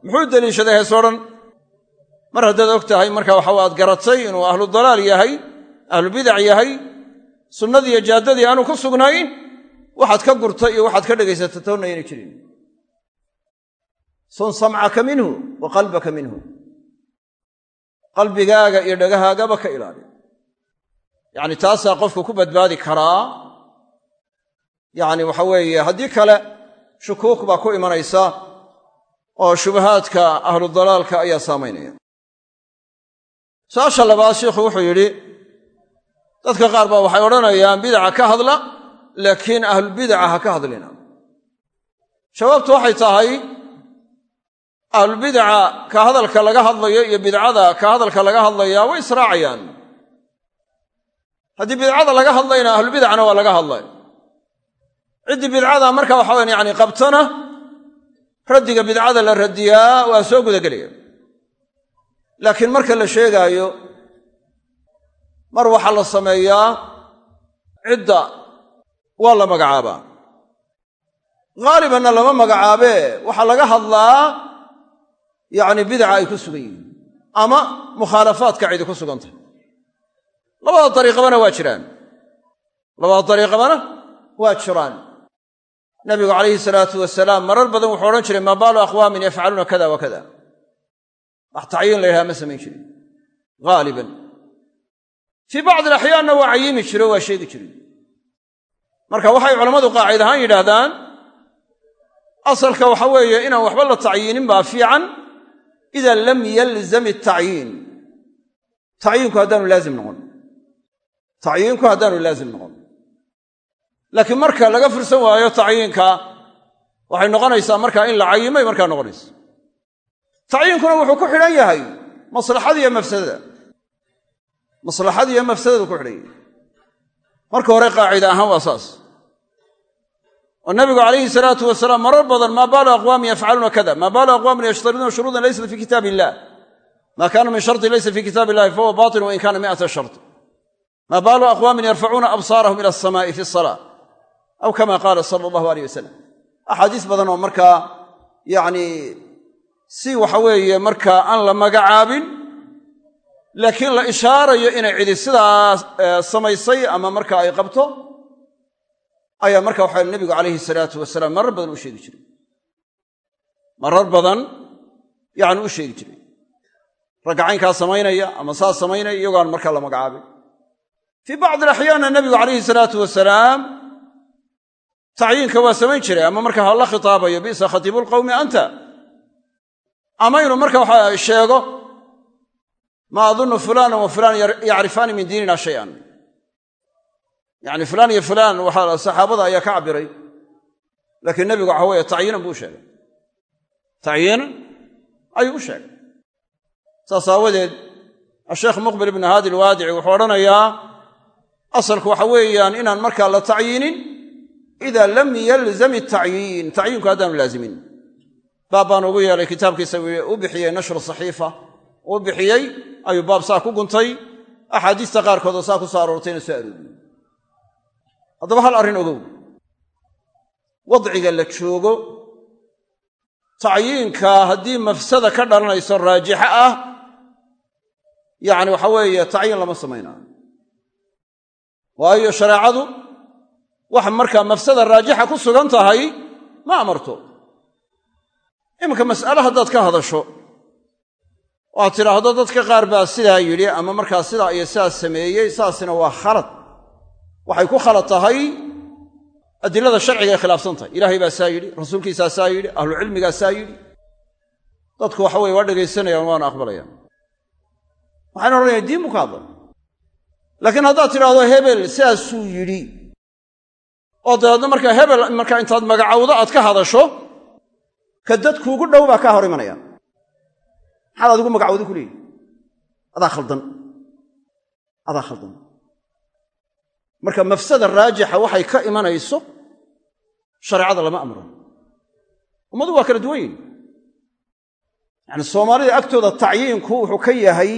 muxuu deliishaday hays odhan? Mar haddaad og tahay marka waxa aad garatay inuu ahlu dalaal yahay ahlubidac yahay sunnadiiyo jaaddadii aanu ku sugnayn waxaad ka gurta iyo waxaad ka dhegaysata toonna aynay jirin. Sun samcaka minhu wa qalbaka minhu. Qalbigaaga iyo dhagahaagaba ka ilaali yacni taasaa qofku ku badbaadi karaa. Yacni waxa weeye haddii kale shukuuk baa ku imanaysa oo shubahaadka ahlu dalaalka ayaa saamaynaya su'aasha labaad sheikhu wuxuu yidhi dadka qaar baa waxay odhanayaan bidaca ka hadla laakiin ahlubidaca ha ka hadlina. Jawaabtu waxay tahay ahlubidaca ka hadalka laga hadlayo iyo bidcada ka hadalka laga hadlayaa way israacayaan haddii bidcada laga hadlayna ahlubidacna waa laga hadlay. Ciddii bidcada marka waxa wayaan yani qabtana raddiga bidcada la radiyaa waa soo gudagelaya. Laakiin marka la sheegaayo mar waxaa la sameeyaa cidda waa la magacaabaa. Haalibanna lama magacaabee waxaa laga hadlaa yacni bidaca ay ku sugan yihiin ama mukhaalafaadka cidi ku sugan tahay labada dariiqabana waa jiraan. Labada dariiqabana waa jiraan. Nabigu calayhi salaatu wasalaam marar badan wuxuu odhan jiray maa baalu aqwaamin yafcaluuna kada wa kada? Wax tacyiin la ma samayn jirin. Haaliban fii bacdi alaxyaanna waa cayimi jire o waa sheegi jiray marka waxay culammadu qaacid ahaan yidhaahdaan asalka waxa weeye inaan waxba la tacyiinin baa fiican ida lam yalzam atacyiin tacyiinku haddaanu laazim noqon tacyiinku haddaanu laazim noqon. Laakiin marka laga fursan waayo tacyiinka waxay noqonaysaa markaa in la cayimay markaa noqonaysa. Tacyiinkuna wuxuu ku xidhan yahay maslaxada iyo mafsadada maslaxada iyo mafsadadu ku xidhan yahay. Marka hore qaacida ahaan waa saas. Oo nabigu calayhi salaatu wasalaam marar badan maa baalu aqwaamin yafcaluuna kada? Maa baalu aqwaamin yashtariduuna shuruudan laysat fi kitaab illah maa kaana min shartin laysa fi kitaab illahi fahuwa batil wain kana mi'ata shart maa baalu aqwaamin yarfacuuna absaarahum ila alsamaa'i fi salaa aw kama qaala sala allahu aleyh wasalam axaadiis badan oo markaa yacni si waxa weeye markaa aan la magacaabin laakiin la ishaarayo inay cidi sidaa samaysay ama marka ay qabto ayaa marka waxa nebigu calayhi salaatu wasalaam marar badan u sheegi jiray marar badan yacni u sheegi jiray raggacaynkaa samaynaya ama saas samaynaya iyagoaan markaa la magacaabin fii bacdi alaxyaanna nebigu calayhi salaatu wasalaam tacyiinka waa samayn jiray ama marka ha la khitaabayo bi'sa khatiibu lqawmi anta. Ama inuu marka waxa sheego maa adunnu fulaana wa fulaan yacrifaani min diinina shayan. Yacni fulaan iyo fulaan waxaa saxaabada ayaa ka cabbiray. Laakiin nebigu waxa weeye tacyiinan buu u sheegay. Tacyiinan ayuu u sheegay. Saas aawadeed asheekh muqbil ibnu haadi alwaadici wuxuu odhanayaa asalku waxa weeyaan inaan markaa la tacyiinin ida lam yalzam itacyiin tacyiinku haddaanu laazimin baab baan ugu yeelay kitaabkiisa u bixiyey nashru saxiifa. Uu bixiyey ayuu baab saa ku guntay. Axaadiista qaarkood oo saa ku soo aroortayna soo arooriyey haddaba hal arrin ogow. Wadciga la joogo tacyiinka haddii mafsada ka dhalanayso raajixa ah yacni waxa weeye tacyiin lama samaynaayo waayo shareecadu wax markaa mafsada raajixa ku sugan tahay ma amarto. Iminka mas'ale haddaad ka hadasho oo aad tidhaahdo dadka qaar baa sidaa yidhi ama markaa sidaa iyo sidaas sameeyey saasina waa khalad. Waxay ku khalad tahay adilada sharcigaay khilaafsan tahay. Ilaahay baa saa yidhi rasuulkiisaa saa yidhi ahlucilmigaa saa yidhi. Dadku waxa weye waa dhegaysanayaan waana aqbalayaan. Waxayna odhanayan diin buu laakiin haddaad tidhaahdo hebel sidaasuu yidhi. Oo dabeedna markaa hebel markaa intaad magacowdo aad ka hadasho ka dadkuugu dhow baa kaa hor imanaya. Maxaad adigu magacowda ku leeyihi adaa khaldan. Adaa khaldan. Marka mafsada raajixa waxay ka imanayso shareecada lama amro. Ummadu waa kala duwan yihiin yacani soomaalida agtooda tacyiinku wuxuu ka yahay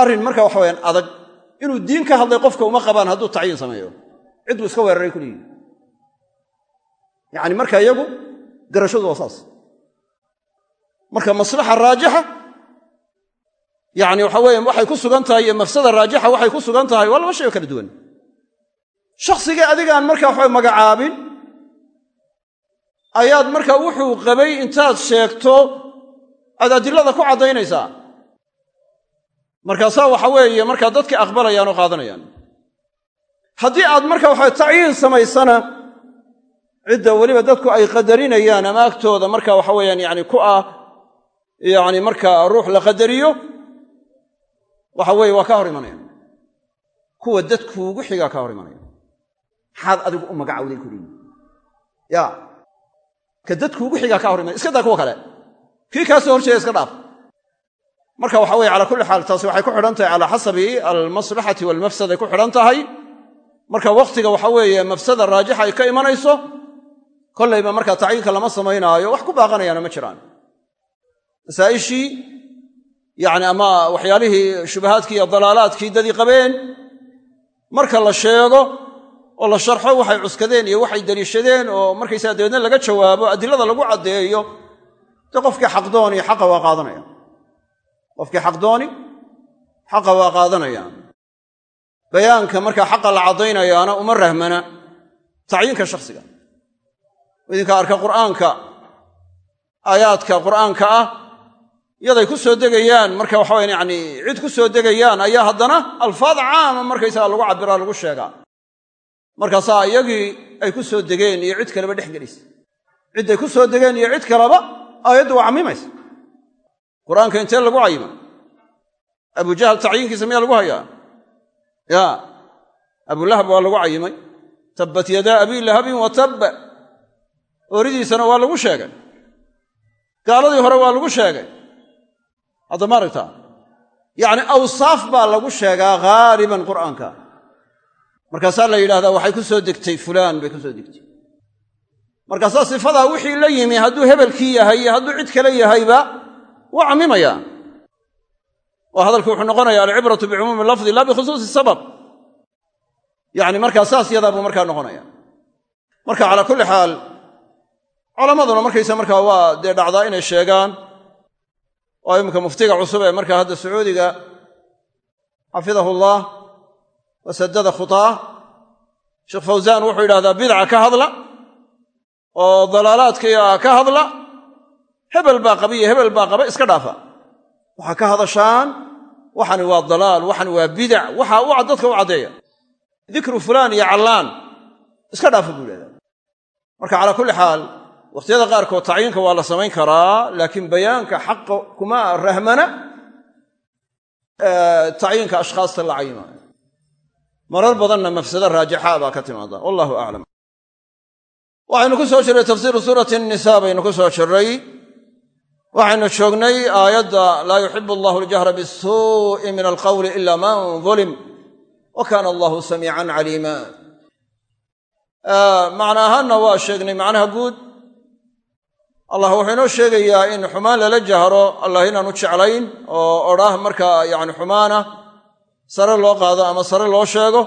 arrin marka waxa wayaan adag inuu diin ka hadlay qofka uma qabaan hadduu tacyiin sameeyo. Cidduu iska weeraray ku leeyihi yacani marka iyagu garashadu waa saas. Marka maslaxa raajixa yacni waxa weeye waxay ku sugan tahay iyo mafsada raajixa waxay ku sugan tahay waa laba shay oo kala duwan. Shakhsigii adigaan marka waxabay magacaabin ayaad marka wuxuu qabay intaad sheegto aad adilada ku caddaynaysaa markaasaa waxa weeye markaa dadka aqbalayaan oo qaadanayaan. Haddii aad marka waxa tacyiin samaysana cidda weliba dadku ay qadarinayaan ama agtooda marka waxa weeyaan yani ku ah yani markaa ruux la qadariyo waxa weeye waa kaa hor imanaya. Kuwa dadkuugu xigaa kaa hor imanaya. Maxaad adigu u magacawday kuliyi ya ka dadkuugu xigaa kaa hor imanaya. Iska daa kuwa kale. Kii kaa soo horjeeda iska dhaaf marka waxa weye calaa kulli xaal taasi waxay ku xidhan tahay calaa xasabi almaslaxati walmafsaday ku xidhan tahay. Marka wakhtiga waxa weeye mafsada raajixa ay ka imanayso kollayba markaa tacyiinka lama samaynaayo wax ku baaqanayaana ma jiraan. Masaa'ishii yacni ama waxyaalihii shubahaadkii iyo dalaalaadkii dadii qabeen marka la sheego oo la sharxo waxay cuskadeen iyo waxay daliishadeen oo markaysaga dabeedna laga jawaabo adilada lagu caddeeyo dee qofkii xaqdooni xaqa waa qaadanaya qofkii xaqdooni xaqa waa qaadanaya bayaanka markaa xaqa la caddaynayaana uma rahmana tacyiinka shakhsiga. Idinka arka qur'aanka aayaadka qur'aanka ah yaday ku soo degayaan marka waxawayan yani cid ku soo degayaan ayaa haddana alfaad caama markaysaga lagu cabbiraa lagu sheegaa. Markaasaa iyagii ay ku soo degeen iyo cid kaleba dhex gelaysa cidday ku soo degeen iyo cid kaleba aayaddu waa cammimaysa qur'aanka intee lagu cayima abujahal tacyiinkiisa miyaa lagu hayaa? Ya abulahab waa lagu cayimay tabbat yadaa abii lahabin wa tabba. Ooridiisana waa lagu sheegay. Gaaladii hore waa lagu sheegay. Hadda ma yacni awsaaf baa lagu sheegaa haaliban qur'aanka. Markaasaa la yidhahdaa waxay ku soo degtay fulaan bay ku soo degtay. Markaasaa sifadaa wixii la yimi hadduu hebelkii yahay iyo hadduu cid kale yahayba waa cammimayaa oo hadalku wuxuu noqonayaa alcibratu bicumuumi lafdi laa bikhusuusi sabab. Yacni markaa saas yadaa buu markaa noqonaya marka calaa kulli xaal culammaduna markaysa markaa waa dee dhacdaa inay sheegaan. Oo iminka muftiga cusub ee markaa hadda sacuudiga xafidahullah wasadada khutaa. Sheekh fawsaan wuxuu yidhahdaa bidca ka hadla oo dalaalaadkiia ka hadla hebel baa qaba iyo hebel baa qaba iska dhaafa. Waxaa ka hadashaan waxani waa dalaal waxani waa bidac waxa u dadka u caddeeya. Dikru fulaan iyo callaan iska dhaafa buu yidhahdaa. Marka calaa kulli xaal wakhtiyada qaarkood tacyiinka waa la samayn karaa laakiin bayaanka xaqa kuma rahmana tacyiinka ashkhaasta la cayimaayo marar badanna mafsado raajixa baa ka timaada wallahu aclam waxaynu ku soo jirray tafsiiru suurati nisa baynu ku soo jirray waxaynu joognay aayadda laa yuxibu allahu aljahra bisuu'i min alqawli ila man dulim wa kaana allahu samiican caliima macna ahaanna waa sheegnay macnaha guud allah wuxuu inoo sheegayaa in xumaan lala jahro allah inaanu jeclayn oo odhaah markaa yani xumaana sare loo qaado ama sare loo sheego.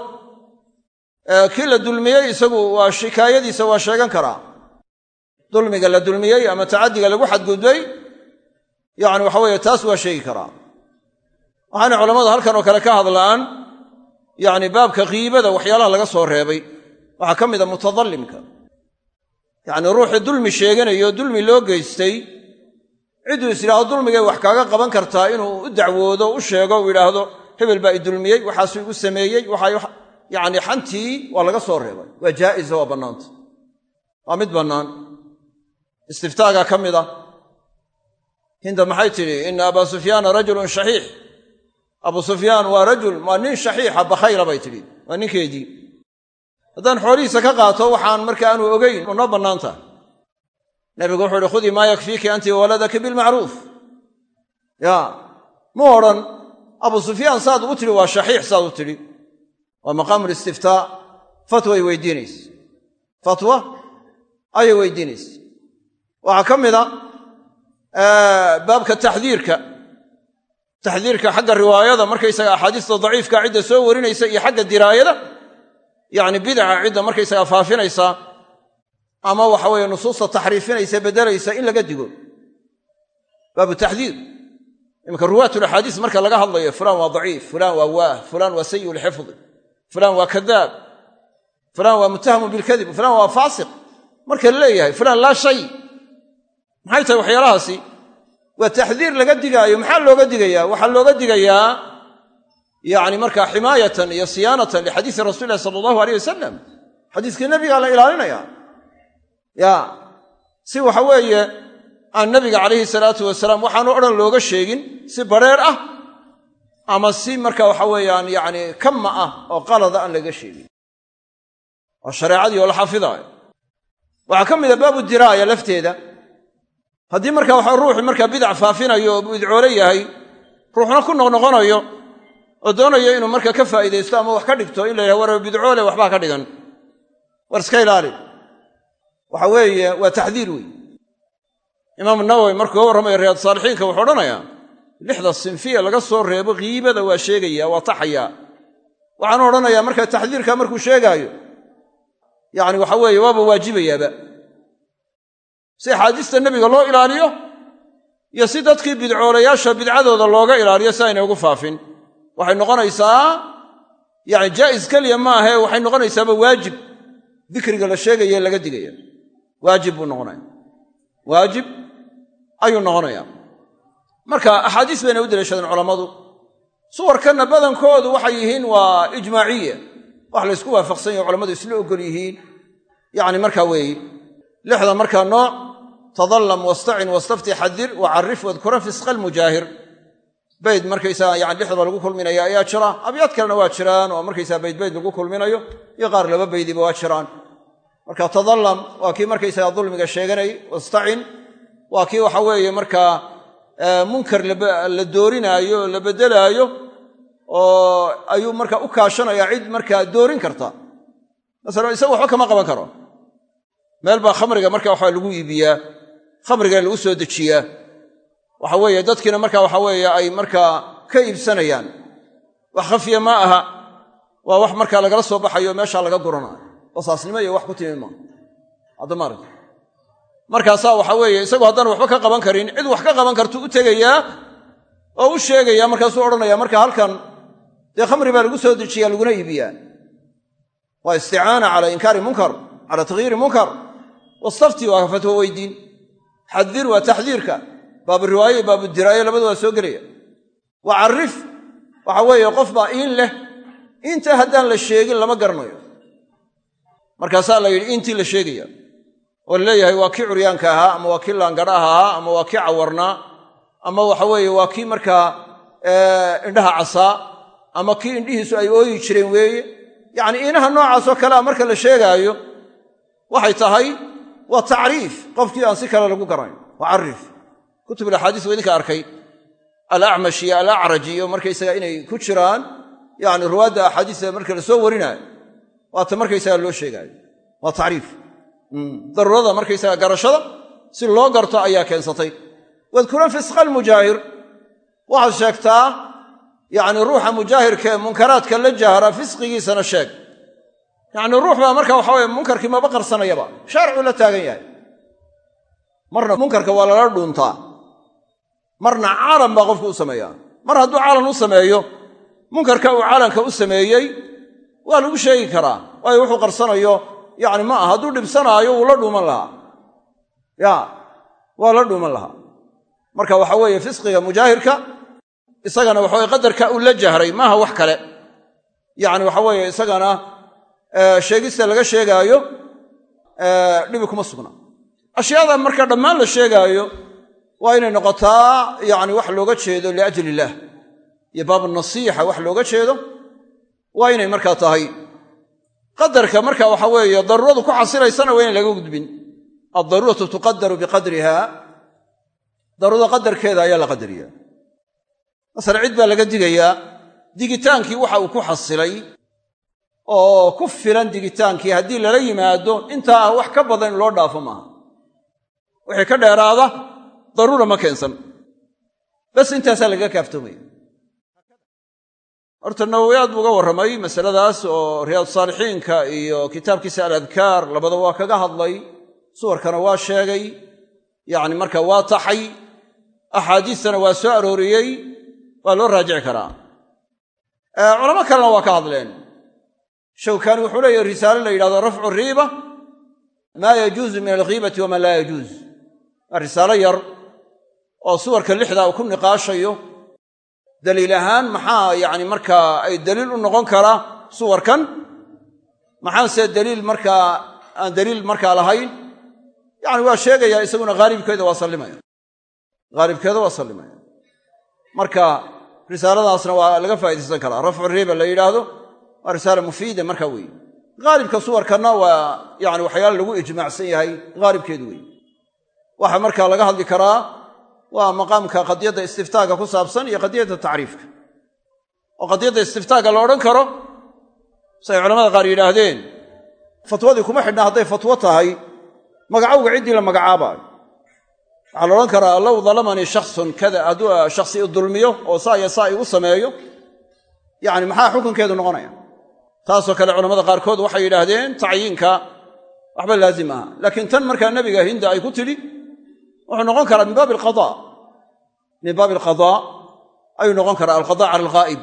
Kii la dulmiyey isagu waa shikaayadiisa waa sheegan karaa. Dulmiga la dulmiyey ama tacaddiga lagu xadgudbay yani waxa weeye taas waa sheegi karaa. Waxaana culammadu halkan oo kale ka hadlaan yani baabka kiibada waxyaalaha laga soo reebay. Waxaa ka mida mutadallimka. Yacni ruuxii dulmi sheeganayo dulmi loo geystay cidduu is yidhahdo dulmigay wax kaaga qaban kartaa inuu u dacwoodo u sheego uu yidhaahdo hebel baa i dulmiyey waxaasuu igu sameeyey waxa yacni xantii waa laga soo reebay. Waa jaa'isa waa bannaanta. Waa mid bannaan. Istiftaagaa ka mid ah hinda maxay tidhi ina abaa sufyaana rajulun shaxiix abuu sufyaan waa rajul waa nin shaxiixa bakhayla bay tidhi. Waa ninkeedii. Haddaan xoolihiisa ka qaato waxaan marka aanu ogayn ma noo bannaan tahay nabigu wuxuu uhi khudii maa yakfiiki anti wawaladaki bilmacruuf ya mu odhan abuu sufyaan saad u tidhi waa shaxiix saad u tidhi. Waa maqaamu listiftaa fatway weydiinaysa. Fatwa? Ayay weydiinaysa. Waxaa ka baabka taxdiirka. Taxdiirka xagga riwaayada markaysaga axaadiista daciifka cidda soo warinaysa iyo xagga diraayada yacni bidaca cidda markaysaga faafinaysa ama waxa weeye nusuusta taxriifinaysa beddelaysa in laga digo. Baabu taxdiir. Iminka ruwaatulaxaadiis marka laga hadlayo fulaan waa daciif fulaan waa waah fulaan waa sayi lxifdi fulaan waa kadaab fulaan waa muttahamun bilkadib fulaan waa faasiq. Marka la leeyahay fulaan laa shay maxay tahay waxyaalahaasi? Waa taxdiir laga digaayo maxaa looga digayaa? Waxaa looga digayaa yacni markaa ximaayatan iyo siyaanatan lixadiisi rasuuli illahi sala allahu aleyh wasalam xadiiskii nebigaa la ilaalinaya. Ya si waxa weeye aan nebiga calayhi salaatu wasalaam waxaanu odhan looga sheegin si badrheer ah ama si marka waxa weeyaan yacni kama ah oo qalada aan laga sheegin. Waa shareecadii oo la xafidaayo waxaa ka mida baabu diraaya lafteeda haddii marka waxa ruuxu markaa bidac faafinayo oo bidcoole yahay ruuxna ku noqnoqonayo oo doonayo inuu marka ka faa'iidaysto ama wax ka dhigto in la war bidcoole waxbaa ka dhigan. War iska ilaali. Waxa weeye waa taxdiir wey imaamu nawowi markuu ga warramayo riyaad saalixiinka wuxuu odhanayaa lixda sinfiya laga soo reebo kiibada waa sheegaya waa taxayaa waxaanu odhanayaa marka taxdiirka markuu sheegaayo yacni waxa weeye waaba waajibayaaba si axaadiista nebiga loo ilaaliyo iyo si dadkii bidcoolayaasha bidcadooda looga ilaaliyo si aynay ugu faafin. Waxay noqonaysaa yani jaa'is keliya maahae waxay noqonaysaaba waajib. Dikriga la sheegaya laga digaya. Waajib buu noqonaya waajib ayuu noqonaya marka axaadiis bayna u daliishadeen culammadu. Suwarkanna badankoodu waxay yihiin waa ijmaaciya. Wax la ysku waafaqsan yaho culamadu isla ogol yihiin. Yani markaa weeye lixda markaa nooc tadallam wastacin wastafti xadir wacarif wadkura fisqa almujaahir bayd markaysaa yani lixdaba lagu kulminaya ayaa jira abyaad kalena waa jiraan oo markaysaa baydbayd lagu kulminayo iyo qaar laba baydiba waa jiraan marka tadallam waa kii markaysaga dulmiga sheeganay wastacin waa kii waxa weeye markaa munkar la doorinaayo oo la beddelaayo oo ayuu marka u kaashanayaa cid markaa doorin karta masalan isaga waxba kama qaban karo meel baa khamriga marka waxa lagu iibiyaa khamriga lagu soo dejiyaa. Waxa weeye dadkiina marka waxa weeye ay markaa ka iibsanayaan. Wax khafiya ma aha. Waa wax markaa lagala soo baxayo meeshaa laga guranayo basaasnimo iyo wax ku timi maa haddamaarag markaasaa waxa weeye isagu haddaan waxba ka qaban karin cid wax ka qaban kartuu u tegayaa oo u sheegaya markaasuu odhanaya marka halkan dee khamri baa lagu soo dejiyaa laguna iibiyaa. Waa isticaana cala inkaari munkar cala takhyiiri munkar wastafti waa fatwo weydiin xadir waa taxdiirka baabu riwaaye iyo baabu diraaye labadu waa soo gelaya. Wa carif waxa weeye qof baa iin leh. Inta haddaan la sheegin lama garanayo. Markaasaa la yidhi intii la sheegaya. Oo la leeyahay waa kii curyaanka ahaa ama waa kii laangadhaha ahaa ama waa kii cawarnaa ama waxa weeye waa kii markaa indhaha casaa ama kii indhihiisu ay ooyi jireen weeye. Yacni iinaha noocaasoo kalea marka la sheegaayo waxay tahay waa tacriif. Qofkii aan si kale lagu garanayn wa carif. Kutub alaxaadiis waa idinka arkay. Alacmash iyo alacraj iyo markaysaga inay ku jiraan yani ruwaadda axaadiista marka la soo warinaayo waata markaysaga loo sheegaayo. Waa tacriif. Daruurada markaysaga garashada si loo garto ayaa keensatay. Wadkuran fisqa almujaahir waxaad sheegtaa yacni ruuxa mujaahirka ee munkaraadka la jahra fisqigiisana sheeg yacni ruux baa marka waxa weye munkarkii maba qarsanayaba shaaricuu la taagan yahay. Marna munkarka waa lala dhuuntaa. Marna caalan baa qofku u sameeyaa. Mar hadduu caalan u sameeyo munkarka uu caalanka u sameeyey waa lagu sheegi karaa. Waayo wuxuu qarsanayo yacni ma aha hadduu dhibsanaayo wuu la dhuuman lahaa. Ya waa la dhuuman lahaa. Marka waxa weeye fisqiga mujaahirka isagana waxaweye qadarka uu la jahray maaha wax kale. Yacni waxa weeye isagana sheegista laga sheegaayo dhibi kuma sugna. Ashyaada marka dhammaan la sheegaayo waa inay noqotaa yani wax looga jeedo liajli illaah iyo baabu nasiixa wax looga jeedo waa inay markaa tahay. Qadarka marka waxa weeye daruuradu ku xasilaysana waa inayn laga gudbin. Addaruuratu tuqadaru biqadriha daruurada qadarkeeda ayaa la qadariyaa. Masale cid baa laga digayaa digitaankii waxa uu ku xasilay oo ku filan digitaankii haddii lala yimaado intaa wax ka badan in loo dhaafo maaha. Wixii ka dheeraada daruura ma keensan. Bas intaasaa lagaga kaaftoomaya horta nawowiyaad buu uga warramay masaladaas oo riyaad saalixiinka iyo kitaabkiisa aladkaar labada waa kaga hadlay. Suwarkana waa sheegay. Yacni marka waa taxay. Axaadiistana waa soo arooriyey. Waa loo raajici karaa. Culamo kalena waa ka hadleen shawkaani wuxuu leeyahy risaale la yidhahdo rafcu riiba maa yajuuzu min alghiibati wamaa laa yajuuz. Waa risaalo yar oo suwarka lixdaa uu ku niqaashayo. Daliil ahaan maxaa yacni markaa ay daliil u noqon karaa suwarkan? Maxaanse daliil markaa aan daliil markaa lahayn? Yacni waa sheegayaa isaguna haalibkeeda waa sallimaya haalibkeeda waa sallimaya marka risaaladaasna waa laga faa'idaysan karaa. Rafcu riiba la yidhaahdo waa risaala mufiida marka weeye haalibka suwarkanna waa yani waxyaala lagu ijmaacsan yahay haalibkeedu weeye waxaa markaa laga hadli karaa waa maqaamka qadiyadda istiftaaga ku saabsan iyo qadiyadda tacriifka. Oo qadiyadda istiftaaga la odhan karo siay culamada qaar yidhaahdeen fatwadii kuma xidhna hadday fatwo tahay magacowga ciddii la magacaabaayo. Waxaa la odhan karaa low dalamanii shaksun kada hadduu shaksi i dulmiyo oo saa iyo saa igu sameeyo. Yacni maxaa xukunkeedu noqonaya taasoo kale culamada qaarkood waxay yidhaahdeen tacyiinka waxba laazim aha laakiin tan markaa nebiga hinda ay ku tidhi wuxuu noqon karaa min baabi alqadaa min baabi alqadaa ayuu noqon karaa alqadaa cala alghaa'ib.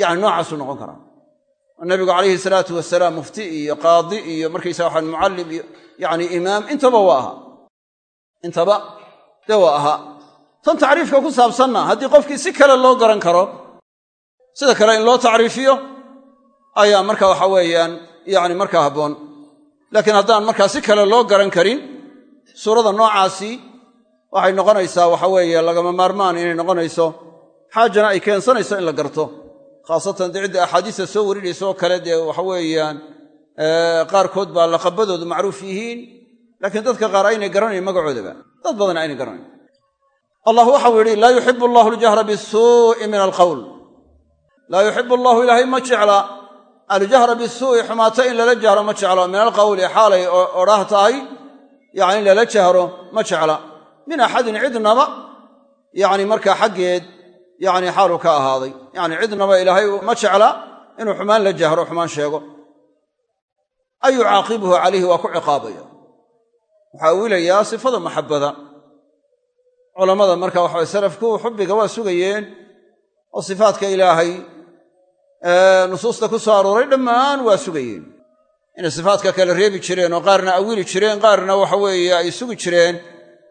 Yacni noocaasuu noqon karaa. Nabigu calayhi salaatu wasalaam mufti iyo qaadi iyo markaysa waxaan mucallim iyo yacni imaam intaba waa ahaa intaba dee waa ahaa tan tacriifka ku saabsanna haddii qofkii si kale loo garan karo sida kale in loo tacriifiyo ayaa marka waxa weeyaan yacni markaa habboon. Laakiin haddaan markaa si kale loo garan karin suurada noocaasi waxay noqonaysaa waxa weeye lagama maarmaan inay noqonayso xaajana ay keensanayso in la garto. Khaasatan dee cidda axaadiista soo warinaysa oo kale dee waxa weeyaan qaarkood baa laqabadoodu macruuf yihiin laakiin dadka qaar aynay garanayn magacoodaba dad badan aynay garanayn. Allah waxau yidhi laa yuxibu allahu aljahra bisuu'i min alqowl laa yuxibu allahu ilaahay ma jecla aljahra bisuu'i xumaato in lala jahro ma jeclo. Min alqowli xaalay odhaah tahay yani in lala jahro ma jecla. Min axadin cidnaba yani markaa xaggeed yani xaaluu ka ahaaday. Yani cidnaba ilaahay ma jecla inuu xumaan la jahro xumaan sheego. An yucaaqibuhu calayhi waa ku ciqaabaya. Waxaa wilayaa sifada maxabada. Culammada marka waxawa salafku xubbiga waa sugayeen oo sifaadka ilaahay nusuusta ku soo arooray dhammaan waa sugayeen. Inay sifaadka kale reebi jireen oo qaarna awili jireen qaarna waxa weeye ay sugi jireen.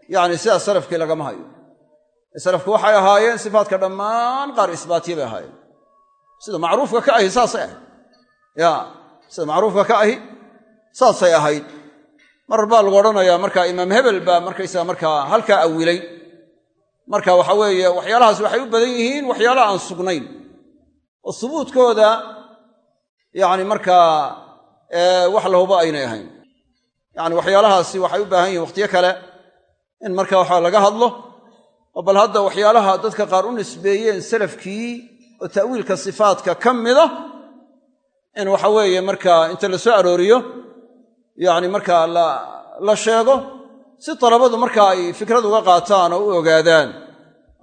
Yacni sidaas salafkii lagama hayo. Salafku waxay ahaayeen sifaadka dhammaan qaar isbaatiye bay ahaayeen. Sida macruufka ka ahi saasay ahayd. Ya sida macruufka ka ahi saasay ahayd. Marar baa lagu odhanayaa markaa imaam hebel baa markaysaga markaa halkaa awilay. Marka waxa weeye waxyaalahaas waxay u badan yihiin waxyaalaha aan sugnayn oo subuudkooda yacni markaa wax lahuba aynay ahayn. Yacni waxyaalahaasi waxay u baahan yihiin wakhtiyo kale in marka waxa laga hadlo oo bal hadda waxyaalaha dadka qaar u nisbeeyeen salafkii oo ta'wiilka sifaadka ka mida in waxa weeye markaa inta la soo arooriyo yacni markaa la sheego si talabadu marka ay fikrad uga qaataan oo u ogaadaan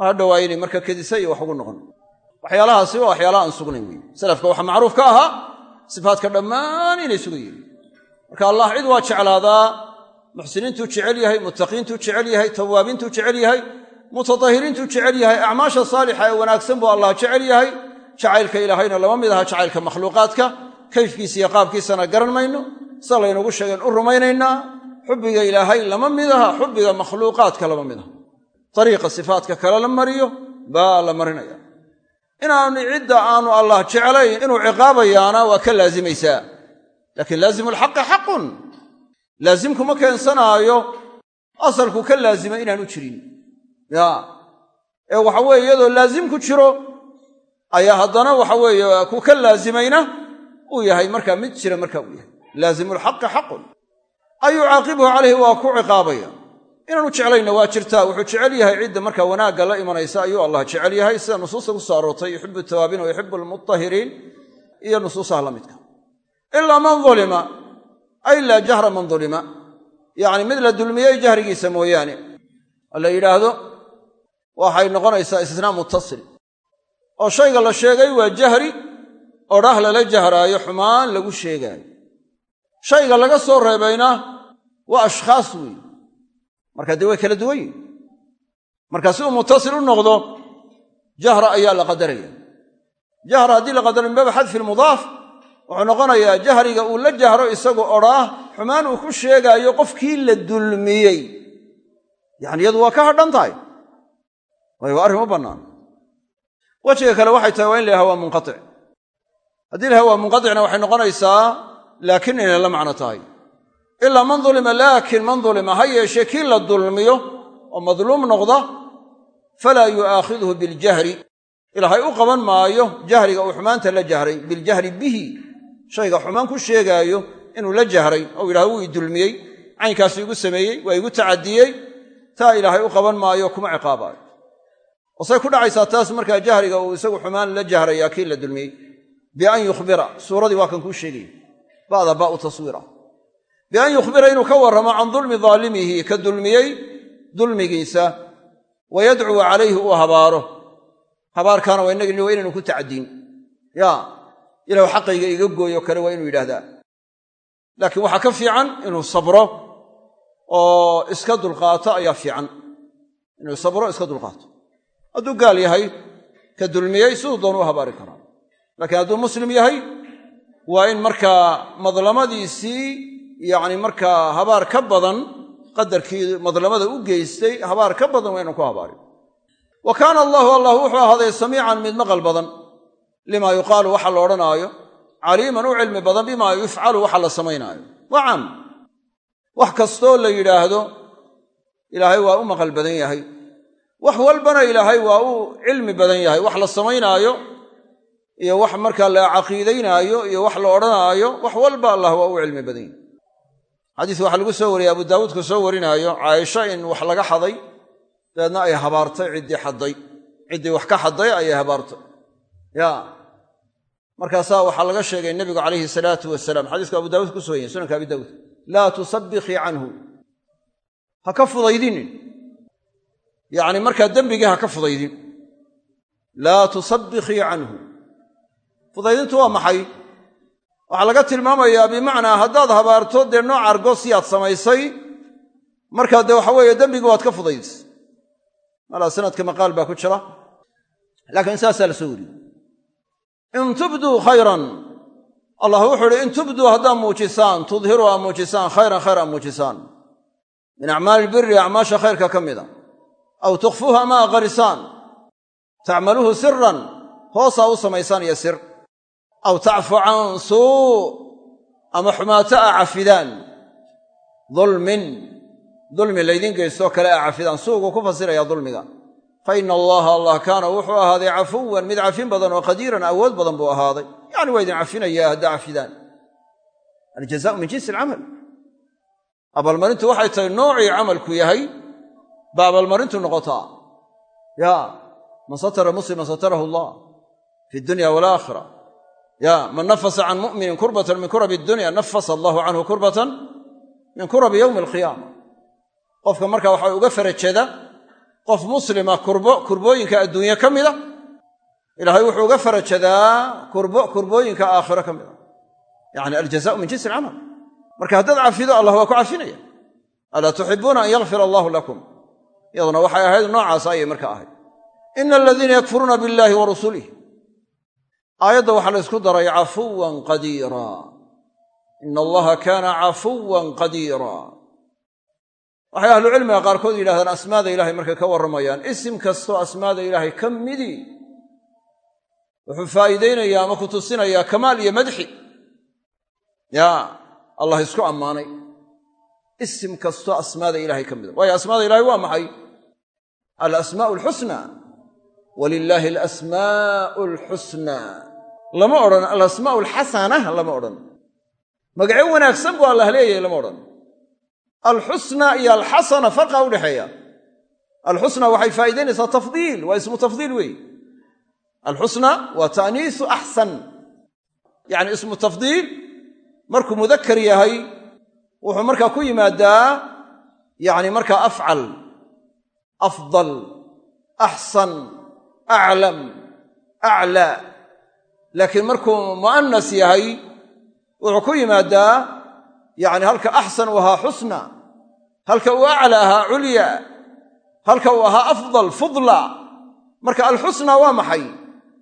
hadha waa inay marka kedisa iyo wax ugu noqon waxyaalahaasi waa waxyaalaha aan sugnayn wey salafka waxaa macruuf ka ahaa sifaadka dhammaan inay sugan marka allah cid waa jeclaadaa muxsiniintuu jecel yahay muttaqiintuu jecel yahay tawaabiintuu jecel yahay mutatahiriintuu jecel yahay acmaasha saalixa ee wanaagsan buu allah jecel yahay. Jacaylka ilaahayna lama mid aha jacaylka makhluuqaadka kayfkiisa iyo qaabkiisana garan mayno. Sida laynagu sheegeen u rumaynaynaa. Xubbiga ilaahay lama mid aha xubbiga makhluuqaadka lama mid aha. Dariiqa sifaadka kale la mariyo baa la marinaya inaanu cidda aanu allah jeclayn inuu ciqaabayaana waa ka laazimaysaa laakiin laazimu alxaqi xaqun. Laazimkuma keensanaayo asalku ka laazima inaanu jirin. Ya. Ee waxa weeye iyadoo laazimku jiro ayaa haddana waxa weeye ku ka laazimayna uu yahay markaa mid jira marka uu yahay. Laazimu lxaqi xaqun. An yucaaqibuhu calayhi waa ku ciqaabaya inaanu jeclayna waa jirtaa. Wuxuu jecel yahay cidda markaa wanaagga la imanaysa ayuu allah jecel yahay. Sida nusuusta ku soo aroortay yuxibu tawaabiin wa yuxibu almutahiriin iyo nusuusaha la midka. Ilaa man ulima ay laa jahra man ulima yacni mid la dulmiyey jahrigiisa mooyaane. Oo la yidhaahdo waxay noqonaysaa istisnaa muttasil. Oo shayga la sheegay waa jahri odhah lala jahraayo xumaan lagu sheegaayo. Shayga laga soo reebayna waa ashkhaas weeye marka dee way kala duwan yihiin marka si uu muttasil u noqdo jahra ayaa la qadaraya. Jahra haddii la qadaro min baaba xadfi lmudaaf wuxuu noqonayaa jahriga uu la jahro isagu odhaah xumaan uu ku sheegaayo qofkii la dulmiyey. Yacni iyadu waa ka hadhan tahay. Waayo waa arrin u bannaan. Wejiga kale waxay tahay waa in la yaha waa munqatic haddii la yaha waa munqaticna waxay noqonaysaa laakin inay la macno tahay ilaa man dulima laakin man dulima ha yeeshee kii la dulmiyo oo madluum noqda falaa yu'aakhidhu biljahri. Ilaahay u qaban maayo jahriga uu xumaanta la jahray biljahri bihi. Shayga xumaan ku sheegaayo inuu la jahray ou yidhahdo wuu i dulmiyey caynkaasu igu sameeyey waa igu tacadiyey taa ilaahay u qaban maayo kuma ciqaabaayo. Wasay ku dhacaysaa taas markaa jahriga uu isagu xumaan la jahrayaa kii la dulmiyey. Bian yukhbira suuradii waa kan kuu sheegaya bian yukhbira inuu ka warramo can dulmi daalimihi ka dulmiyey dulmigiisa wa yadcuu calayhi uu habaaro habaarkaana waa inagi waa inaynu ku tacdiin ya ilahu xaqayga iga gooyo kale waa inuu yidhahdaa laakiin waxaa ka fiican inuu sabro oo iska dulqaato ayaa fiican inuu sabro iska dulqaato hadduu gaal yahay ka dulmiyey siduu doonu u habaari karaa laakiin hadduu muslim yahay waa in markaa madlamadiisii yacni markaa habaar ka badan qadarkii madlamada u geystay habaar ka badan waa inaan ku habaarin wa kaana allahu allah wuxuu ahaaday samiican mid maqal badan limaa yuqaalu waxa la odhanaayo caliiman u cilmi badan bimaa yufcalu waxa la samaynaayo. Waa wax kastoo la yidhaahdo ilaahay waa u maqal badan yahay. Wax walbana ilaahay waa u cilmi badan yahay. Wax la samaynaayo iyo wax markaa la caqiidaynaayo iyo wax la odhanaayo wax walba allah waa u cilmi badan yahay xadiiska waxaa lagu soo wariyey abu daawuudka soo warinaayo caaisha in wax laga xaday dabeedna ay habaartay ciddii xadday ciddii wax ka xadday ayay habaartay. Ya. Markaasaa waxaa laga sheegay nebigu calayhi salaatu wasalaam. Xadiisku abu daawuud ku soo yahy sunanka abi daawuud. Laa tusabbikii canhu. Ha ka fudaydinin. Yacni markaa dembigii ha ka fudaydin. Laa tusabbikii canhu. Fudaydintu waa maxay waxaa laga tilmaamayaa bimacnaa haddaad habaarto dee nooc argosiyaad samaysay markaa dee waxa weeye dembigii waad ka fudaydisay malaa sanadka maqaal baa ku jira. Laakiin saasaa la soo wariyey in tubduu khayran allah wuxuu uhi in tubduu haddaad muujisaan tudhiruu aa muujisaan khayran khayr aa muujisaan. Min acmaali ilbiri acmaasha khayrka ka mida. Aw tukhfuuha ma aqarisaan tacmaluuhu siran hoosaa u samaysaan iyo sir aw tacfu can suu ama xumaato aa cafidaan dulmin dulmi laydiin geystoo kale aa cafidaan suuguu ku fasiraya dulmiga fa ina allaha allah kaana wuxuu ahaaday cafuwan mid cafin badan oo qadiiran awood badan buu ahaaday yacni waa idin cafinayaa haddaa cafidaan aljazaau min jinsi alcamal abaalmarintu waxay tahay noocii camalku yahay ba abaalmarintu noqotaa ya man satara musliman satarahu allah fi ya man nafasa can mu'minin kurbatan min kurabi dunya nafasa allahu canhu kurbatan min kurabi yowmi alqiyaama qofka marka waxaa uga farajeeda qof muslima kurbo kurbooyinka adduunye ka mida ilaahay wuxuu uga farajadaa kurbo kurbooyinka aakhiro ka mida. Yani aljazaau min jinsi alcamal marka haddaad cafido allah waa ku cafinaya. Alaa tuxibuuna an yakfira allahu lakum? Iyaduna waxay ahayd noocaas ayay marka ahayd. Ina aladiina yakfuruuna aayadda waxaa la ysku daray cafuwan qadiira. Ina allaha kaana cafuwan qadiira. Waxay ahlucilmiga qaarkood yidhahdaan asmaada ilahay markay ka warramayaan isim kastoo asmaada ilaahay ka midii wuxuu faa'iidaynayaa ama ku tusinayaa kamaal iyo madxi. Yaa allah isku ammaanay. Isim kastoo asmaada ilaahay ka mida waayo asmaada ilahay waa maxay? Alasmaa'u alxusna walilaahi alasmaa'u alxusnaa lama odhan alasmaa'u alxasana lama odhan. Magace wanaagsan buu allah leeyahay lama odhan. Alxusna iyo alxasana farqa udhexeeya alxusna waxay faa'idaynaysaa tafdiil waa ismu tafdiil weeye alxusna waa ta'niisu axsan yacni ismu tafdiil markuu mudakar yahay wuxuu markaa ku yimaadaa yacni markaa afcal afdal axsan aclam aclaa laakiin markuu mu'anas yahay wuxuu ku yimaadaa yacni halka axsan uu ahaa xusna halka uu acla ahaa culya halka uu ahaa afdal fudla. Marka alxusna waa maxay?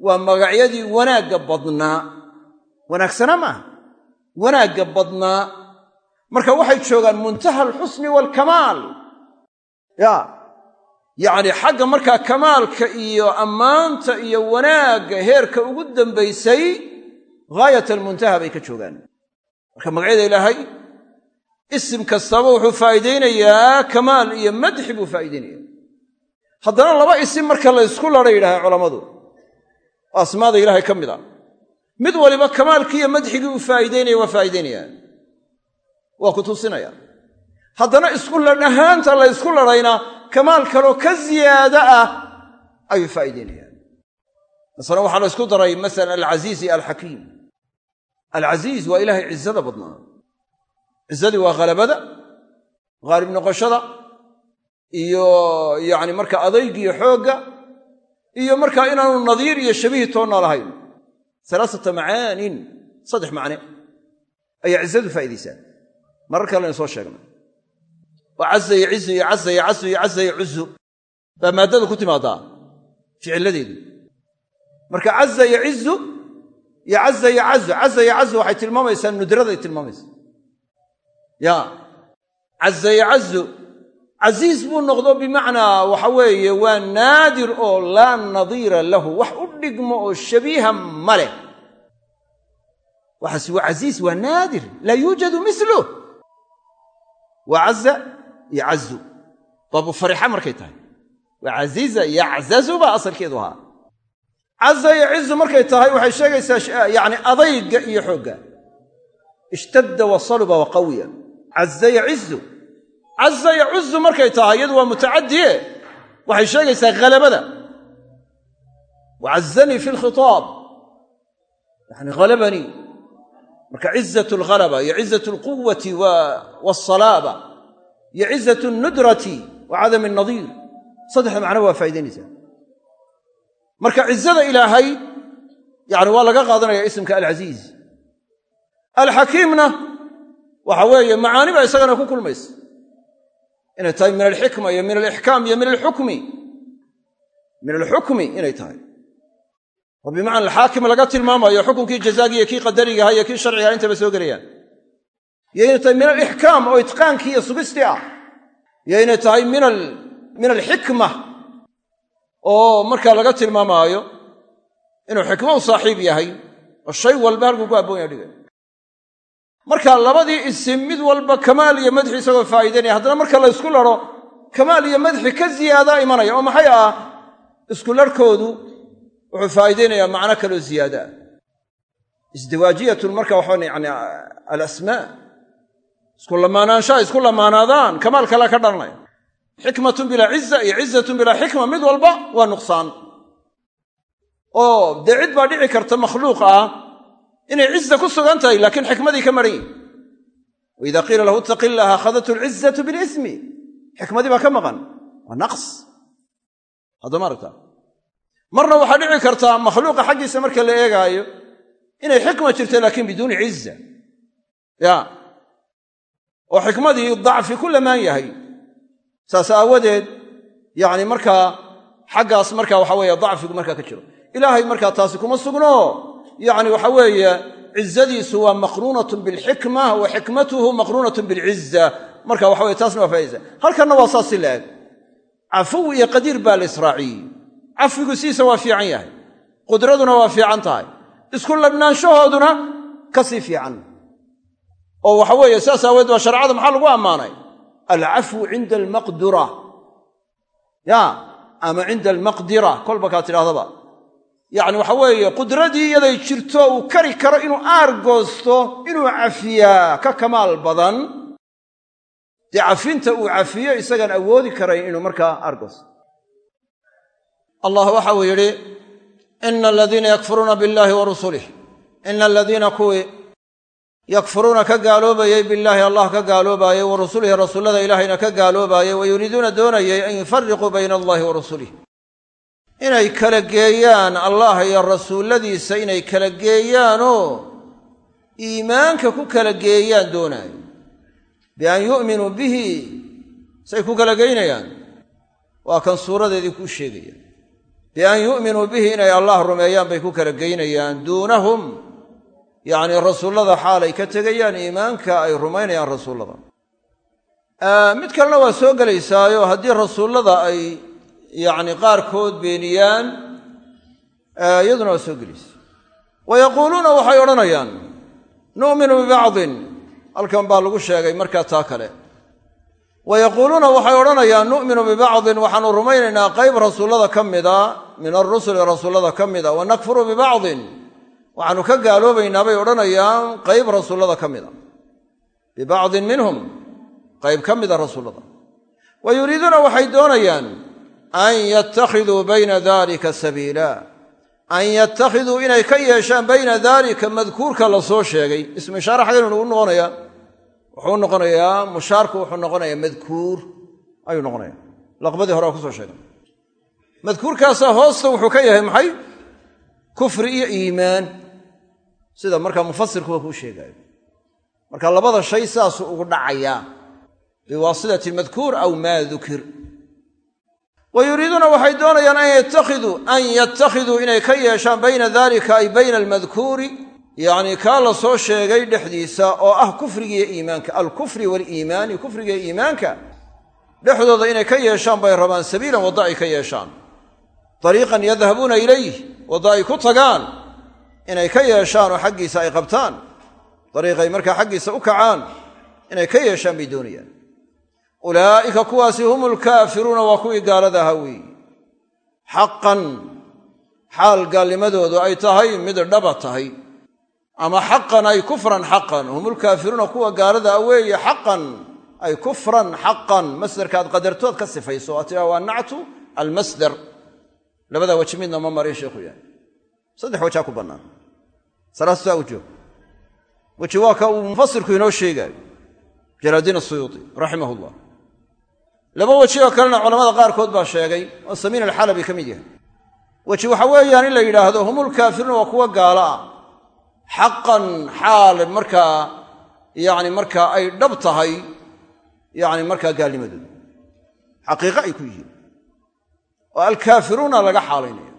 Waa magacyadii wanaagga badnaa wanaagsana maaha wanaagga badnaa marka waxay joogaan muntaha alxusni waalkamaal ya yacni xagga markaa kamaalka iyo ammaanta iyo wanaagga heerka ugu dambaysay ghaayat almuntaha bay ka joogaan. Marka magacyada ilaahay isim kastaba wuxuu faa'iidaynayaa kamaal iyo madxi buu faa'iidaynaya haddana laba isim marka la ysku ladha yidhaha culammadu asmaada ilaahay ka mid a mid waliba kamaalkii iyo madxigii uu faa'iidaynaya waa faa'iidaynayaan waa ku tusinaya. Haddana isku ladh ahaanta la ysku ladhayna kamaal kaloo ka ziyaada ah ayuu faa'iidaynayaan masalan waxaa la ysku daray masalan alcasiiz iyo alxakiim alcasiiz waa ilaahay cizada badnaa. Cizadii waa khalabada haalib noqoshada iyo yacni marka adaygiyo xoogga iyo markaa inaanu nadiir iyo shabihi toonna lahayn. Alaasata macaanin saddex macne ayaa cizadu faa'iidaysaa marar kalena soo sheegnay oo caza yacizu iyo caza yacasu iyo caza yacuzu baa maaddadu ku timaadaa? Ficilladeedu marka caza yacizu iyo caza yacazu caza yacazu waxay tilmaamaysaa nudraday tilmaamaysaa. Ya. Caza yacazu casiis buu noqdo bimacnaa waxa weeye waa naadir oo laa nadiira lahu wax u dhigmo oo shabiiha ma leh. Waxaas waa casiis waa naadir. Laa yuujadu miluh iyo cazu. Baabu farixa markay tahay. Waa casiiza yaczazu baa asalkeedu ahaa. Caza iyo cizu markay tahay waxay sheegaysaa yani adayga iyo xoogga ishtadda wa saluba wa qawiya. Caza yacizu caza yacuzu markay tahay iyadu waa mutacadiye waxay sheegaysaa halabada wacazanii fi lkhitaab yani halabanii marka cizat alghalaba iyo cizat alquwati waasalaaba iyo cizat alnudrati wa cadami alnadiir saddexda macno waa faa'idaynaysaa marka cizada ilaahay yani waa laga qaadanaya ismka alcasiiz alxakiimna waxa weeye macaani baa isagana ku kulmaysa. inay tahay min alxikma iyo min alixkaam iyo min alxukmi min alxukmi inay tahay. oo bimacna alxaakim laga tilmaamayo xukunkii jazaagiiyo kii qadarigaha iyo kii sharcigaha intaba soo gelayaan inay tahay min alixkaam oo itqaankii iyo sugistii ah. Iyo inay tahay min alxikma oo markaa laga tilmaamaayo inuu xikmo u saaxiib yahay oo shay walba halkuu ku abboon yaha dhigay marka labadii isim mid walba kamaal iyo madxi isagoo faa'iidaynaya haddana marka la ysku laro kamaal iyo madxi ka ziyaadaa imanaya oo maxay ah? Isku larhkoodu wuxuu faa'iidaynayaa macno kaloo ziyaada ah isdiwaajiyatun marka waxaan yani alasmaa isku lamaanaanshaha isku lamaanaadaan. Kamaal kale ka dhalanaya xikmatun bilaa ciza iyo cizatun bilaa xikma mid walba waa nuqsaan. Oo dee cid baa dhici karta makhluuq ah inay ciza ku sugan tahay laakiin xikmadii ka maran yihiin waida qiila lahu ittaqi illaha akhadathu alcizatu bilismi xikmadii baa ka maqan. Waa naqs. Haddama aragta. Marna waxaa dhici kartaa makhluuqa xaggiisa marka la eegaayo inay xikma jirta laakiin biduuni ciza ya oo xikmadii dacfi ku lamaan yahay. Saas aawadeed yacni markaa xaggaas marka waxa weeye dacfigu markaa ka jiro. Ilaahay markaa taasi kuma sugno. Yacni waxa weeye cizadiisu waa maqruunatun bilxikma wa xikmatuhu maqruunatun bilciza marka waxa weye taasna waa faa'idaysa halkanna waa saas si la eg cafuw iyo qadiir baa la israaciyey. Cafigu siisa waa fiican yahay. Qudraduna waa fiican tahay. Isku labnaanshahooduna ka sii fiican oo waxa weeye saas aaweed waa shareecada maxaa lagu ammaanay? Alcafwu cinda almaqdura ya ama cinda almaqdira kolba kaa tidhahdaba yacni waxa weeye qudradii iyaday jirto uu kari karo inuu aar goosto inuu cafiyaa ka kamaal badan. Dee cafinta uu cafiyo isagaan awoodi karayn inuu markaa aar goosto. Allah waxa uu yidhi ina aladiina yakfuruuna billahi wa rusulih ina aladiina kuwii yakfuruuna ka gaaloobayey billaahi allah ka gaaloobaayey wa rusulihi rasuullada ilaahayna ka gaaloobaayey wa yuriiduuna doonayey an yufariquu bayna allahi wa rusulih inay kala geeyaan allah iyo rasuulladiisa inay kala geeyaanoo iimaanka ku kala geeyaan doonaayo. Bian yu'minuu bihi say ku kala geynayaan? Waa kan suuradeedii kuu sheegaya. Bian yu'minuu bihi inay allah rumeeyaan bay ku kala geynayaan duunahum yacnii rasuullada xaalay ka tegayaan iimaanka ay rumaynayaan rasuullada. Mid kalena waa soo gelaysaayo haddii rasuullada ay yacni qaarkood beeniyaan iyaduna waa soo gelaysa wa yaquuluuna waxay odhanayaan nu'minu bibacdin halkan baa lagu sheegay markaa taa kale. Wa yaquuluuna waxay odhanayaan nu'minu bibacdin waxaanu rumaynaynaa qayb rasuullada ka mida min arusuli rasuullada ka mida wa nakfuru bibacdin waxaanu ka gaaloobaynaa bay odhanayaan qayb rasuullada ka mida. Bibacdin minhum qayb ka mida rasuullada. Wa yuriiduuna waxay doonayaan an yattakhiduu bayna dalika sabiila. An yattakhiduu inay ka yeeshaan bayna daalika madkuurka la soo sheegay. Ismu ishaare xagaynu ugu noqonayaa. Wuxuu noqonayaa mushaarku wuxuu noqonayaa madkuur. Ayuu noqonaya laqbadii hore waa ku soo sheegay. Madkuurkaasaa hoosta wuxuu ka yahay maxay kufri iyo iimaan sida markaa mufasirkuwa kuu sheegaayo. Marka labada shay saasuu ugu dhacayaa biwaasitati madkuur aw maa dukir wa yuriiduuna waxay doonayaan an yattakhiduu an yattakhiduu inay ka yeeshaan bayna dalika ay bayna almadkuuri yacnii kaa la soo sheegay dhexdiisa oo ah kufrigiiyo iimaanka. Alkufri waaliimaani kufriga iyo iimaanka dhexdooda inay ka yeeshaan bay rabaan sabiilan wadda ay ka yeeshaan dariiqan yadhabuuna ilayh wadda ay ku tagaan inay ka yeeshaan oo xaggiisa ay qabtaan. Dariiqay markaa xaggiisa u kacaan inay ka yeeshaan bay doonayaan. Ulaa'ika kuwaasi hum lkaafiruuna waa kuwii gaalada ahaa xaqan xaal gaalnimadoodu ay tahay mid dhaba tahay. Ama xaqan ay kufran xaqan hum lkaafiruuna kuwa gaalada ah weeye xaqan ay kufran xaqan. Masderka aad qadartood ka sifayso waa waa nactu almasder labada weji midna ma marin sheikhu yahay saddex wajaa ku bannaan salaastaa u joog weji waa ka uu mufasirku inoo sheegaayo. Jalaaldiin asuyuuti raximah llah laba weji oo kalena culamada qaarkood baa sheegay oo samiin alxalabi ka mid yahay. Weji waxa weeyaan in la yidhaahdo humulkaafiruuna waa kuwa gaalo ah. Xaqan xaal markaa yacni markaa ay dhab tahay yacni markaa gaalnimadooda xaqiiqo ay ku yihiin oo alkaafiruuna laga xaalaynaya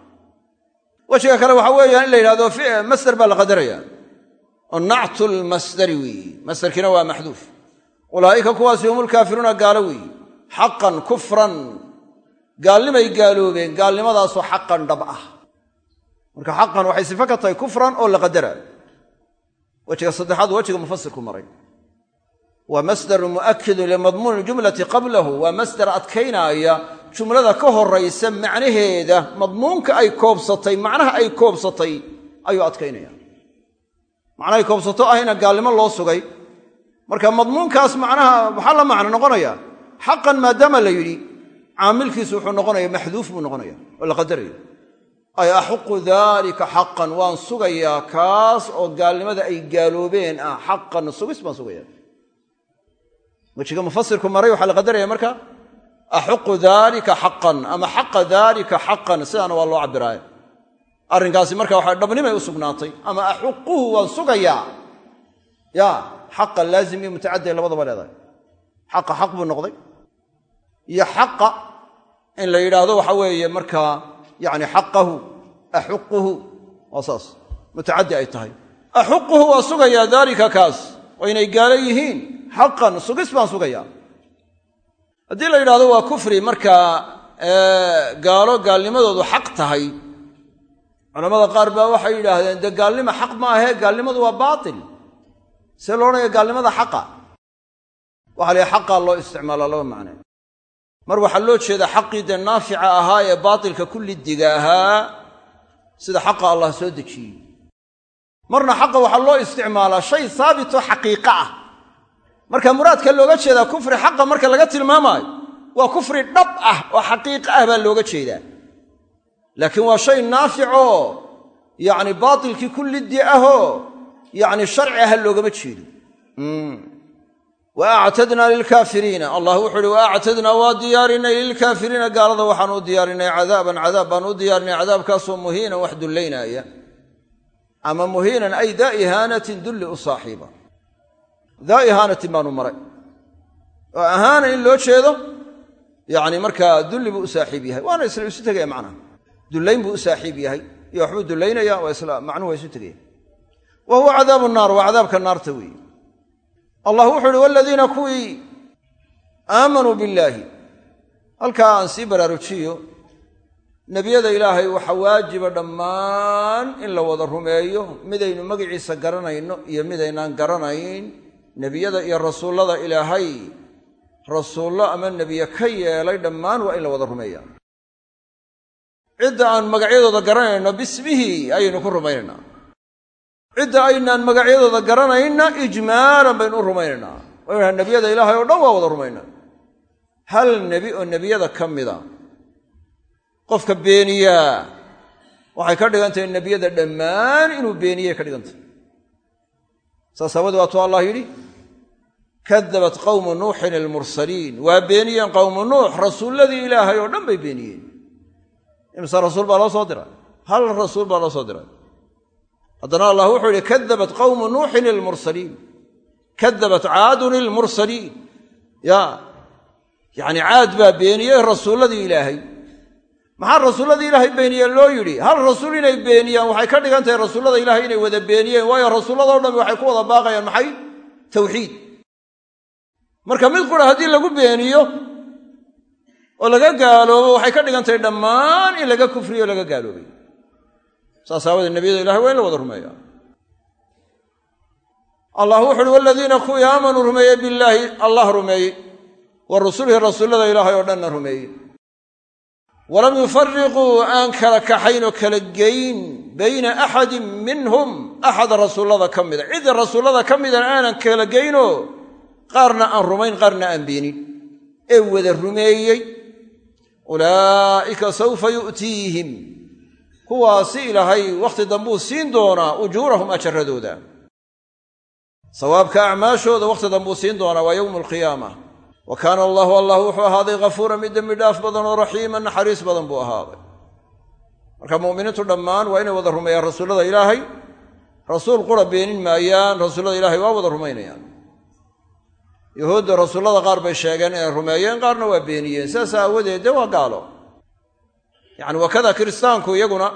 wejiga kale waxa weeyaan in la yidhahdo masder baa la qadaraya. Oo nactu lmasdari weeye masderkiina waa maxduuf. Ulaa'ika kuwaasi humulkaafiruuna gaalo weeye xaqan kufran. Gaalnimay gaaloobeen gaalnimadaasoo xaqan dhab ah. Marka xaqan waxay sifo ka tahay kufran oo la qadara. Wejiga saddexaad wejiga mufasirku maray. Waa masdarun mu'akidun limadmuuni jumlati qablahu. Waa masdar adkaynaaya jumlada ka horaysa macnaheeda madmuunka ay koobsatay macnaha ay koobsatay ayuu adkaynaya macnahay koobsato ahayna gaalnimo loo sugay. Marka madmuunkaas macnaha maxaa la macno noqonaya xaqan maadaama la yidhi caamilkiisu wuxuu noqonaya maxduuf buu noqonaya oo la qadaraya ay axuqu daalika xaqan waan sugayaa kaas oo gaalnimada ay gaaloobeen ah xaqan sugis baan sugaya wejiga mufasirku maray waxaa la qadaraya marka axuqu daalika xaqan ama xaqa daalika xaqan sidaana waa loo cabiraaya arrinkaasi marka waxa dhabnimay u sugnaatay ama axuquhu waan sugayaa ya xaqa laazim iyo labadaba leedahay xaqa xaq buu noqday iyo xaqa in la yidhaahdo waxa weeye markaa yani xaqahu axuquhu waa saas mutacaddi ay tahay axuquhu waa sugayaa daalika kaas oo inay gaalo yihiin xaqan sugis baan sugayaa haddii la yidhahdo waa kufri markaa gaalo gaalnimadoodu xaq tahay. Culamada qaar baa waxay yidhaahdeen dee gaalnima xaq ma ahee gaalnimadu waa baatil. See lo gaalnimada xaqa? Waxa la xaqaa loo isticmaalaa laba macne. Mar waxaa loo jeedaa xaqii dee naafica ahaa ee baatilka kullidiga ahaa sida xaqa allah soo dejiyey. Marna xaqa waxaa loo isticmaalaa shay saabitoo xaqiiqo ah marka muraadka looga jeedaa kufri xaqa marka laga tilmaamaayo waa kufri dhab ah oo xaqiiqo ah baa looga jeedaa. Laakiin waa shay naaficoo yacni baatilkii kulliddi ahoo yacni sharci aha loogama jeedo wa actadnaa lilkaafiriina. Allah wuxuu uhi wa waa diyaarinay lilkaafiriina. Gaalada waxaan u diyaarinay cadaaban cadaab baan u diyaarinay cadaabkaasoo muhiinan wax dullaynaaya ama muhiinan ay daa dulli u saaxiiba daa ihaanatin baanu maray. Oo ahaana in loo jeedo yacni markaa dulli buu u saaxiib yahay. Waana isla isu tegaya macnaha. Dullayn buu u saaxiib yahay iyo waxbuu dullaynaya waa macnuhu waa isu tegaya. Wa huwa cadaabu naar waa cadaabka naarta weeye. Allah wuxuu uhi waladiina kuwii aamanuu billaahi. Halkaa aan sii baraarujiyo nebiyada ilaahay waxaa waajiba dhammaan in la wada rumeeyo midaynu magaciisa garanayno iyo midaynaan garanayn nebiyada iyo rasuullada ilaahay rasuullo ama nebiye ka yeelay dhammaan waa in la wada rumeeyaa cidda aan magacyadooda garanayno bismihi ayaynu ku rumaynaynaa cidda aynaan magacyadooda garanayna ijmaalan baynu u rumaynaynaa waynaha nebiyada ilaahay oo dhan waa wada rumaynaa hal nebi oo nebiyada ka mida? Qofka beeniyaa. Waxay ka dhigantahay nebiyada dhammaan inuu beeniyey ka dhigantahay saas aawadee waatuu allah yidhi kadabat qawmu nuuxin almursaliin. Waa beeniyeen qowmu nuux rasuulladii ilaahay oo dhan bay beeniyeen. Imse rasuul baa loo soo diray? Hal rasuul baa loo soo diray? Haddana allah wuxuu yidhi kadabat qawmu nuuxin ilmursaliin kadabat caadun ilmursaliin ya yacni caad baa beeniyey rasuulladii ilaahay maxaa rasuulladii ilaahay beeniye loo yidhi hal rasuul inay beeniyaan waxay ka dhigan tahay rasuullada ilaahay inay wada beeniyeen waayo rasuulladao dhammi waxay ku wada baaqayaan maxay? Tawxiid. Marka mid qura haddii lagu beeniyo oo laga gaaloobo waxay ka dhigan tahay dhammaan in laga kufriyo laga gaaloobay saas aawadeed nebiyada ilahay waa in la wada rumeeya. Allah wuxu uhi waladiina kuwii aamanuu rumeeyey billaahi allah rumeeyey. Wa rusulihi rasuullada ilaahay oo dhanna rumeeyey walam yufariquu aan kala kaxayn oo kala geyn bayna axadin minhum axad rasuullada ka mida. Cid rasuullada ka midan aanan kala geynoo qaarna aan rumayn qaarna aan beenin. Ee wada rumeeyey ulaa'ika sawfa yu'tiihim. Kuwaasi ilaahay wakhti dambuu siin doonaa ujuurahum ajaradooda sawaabka acmaashooda wakhti dambuu siin doonaa waa yowmu alqiyaama wa kaana allahu allah wuxuu ahaaday ghafuuran mid dembi dhaaf badan oo raxiiman naxariis badan buu ahaaday. Marka mu'miniintu dhammaan waa inay wada rumeeyaan rasuullada ilaahay. Rasuul qura beenin maayaan rasuullada ilaahay waa wada rumaynayaan. Yahuudda rasuullada qaar bay sheegeen inay rumeeyeen qaarna waa beeniyeen. Sidaas aawadeed dee waa gaalo. Yacni wakada kiristaanku iyaguna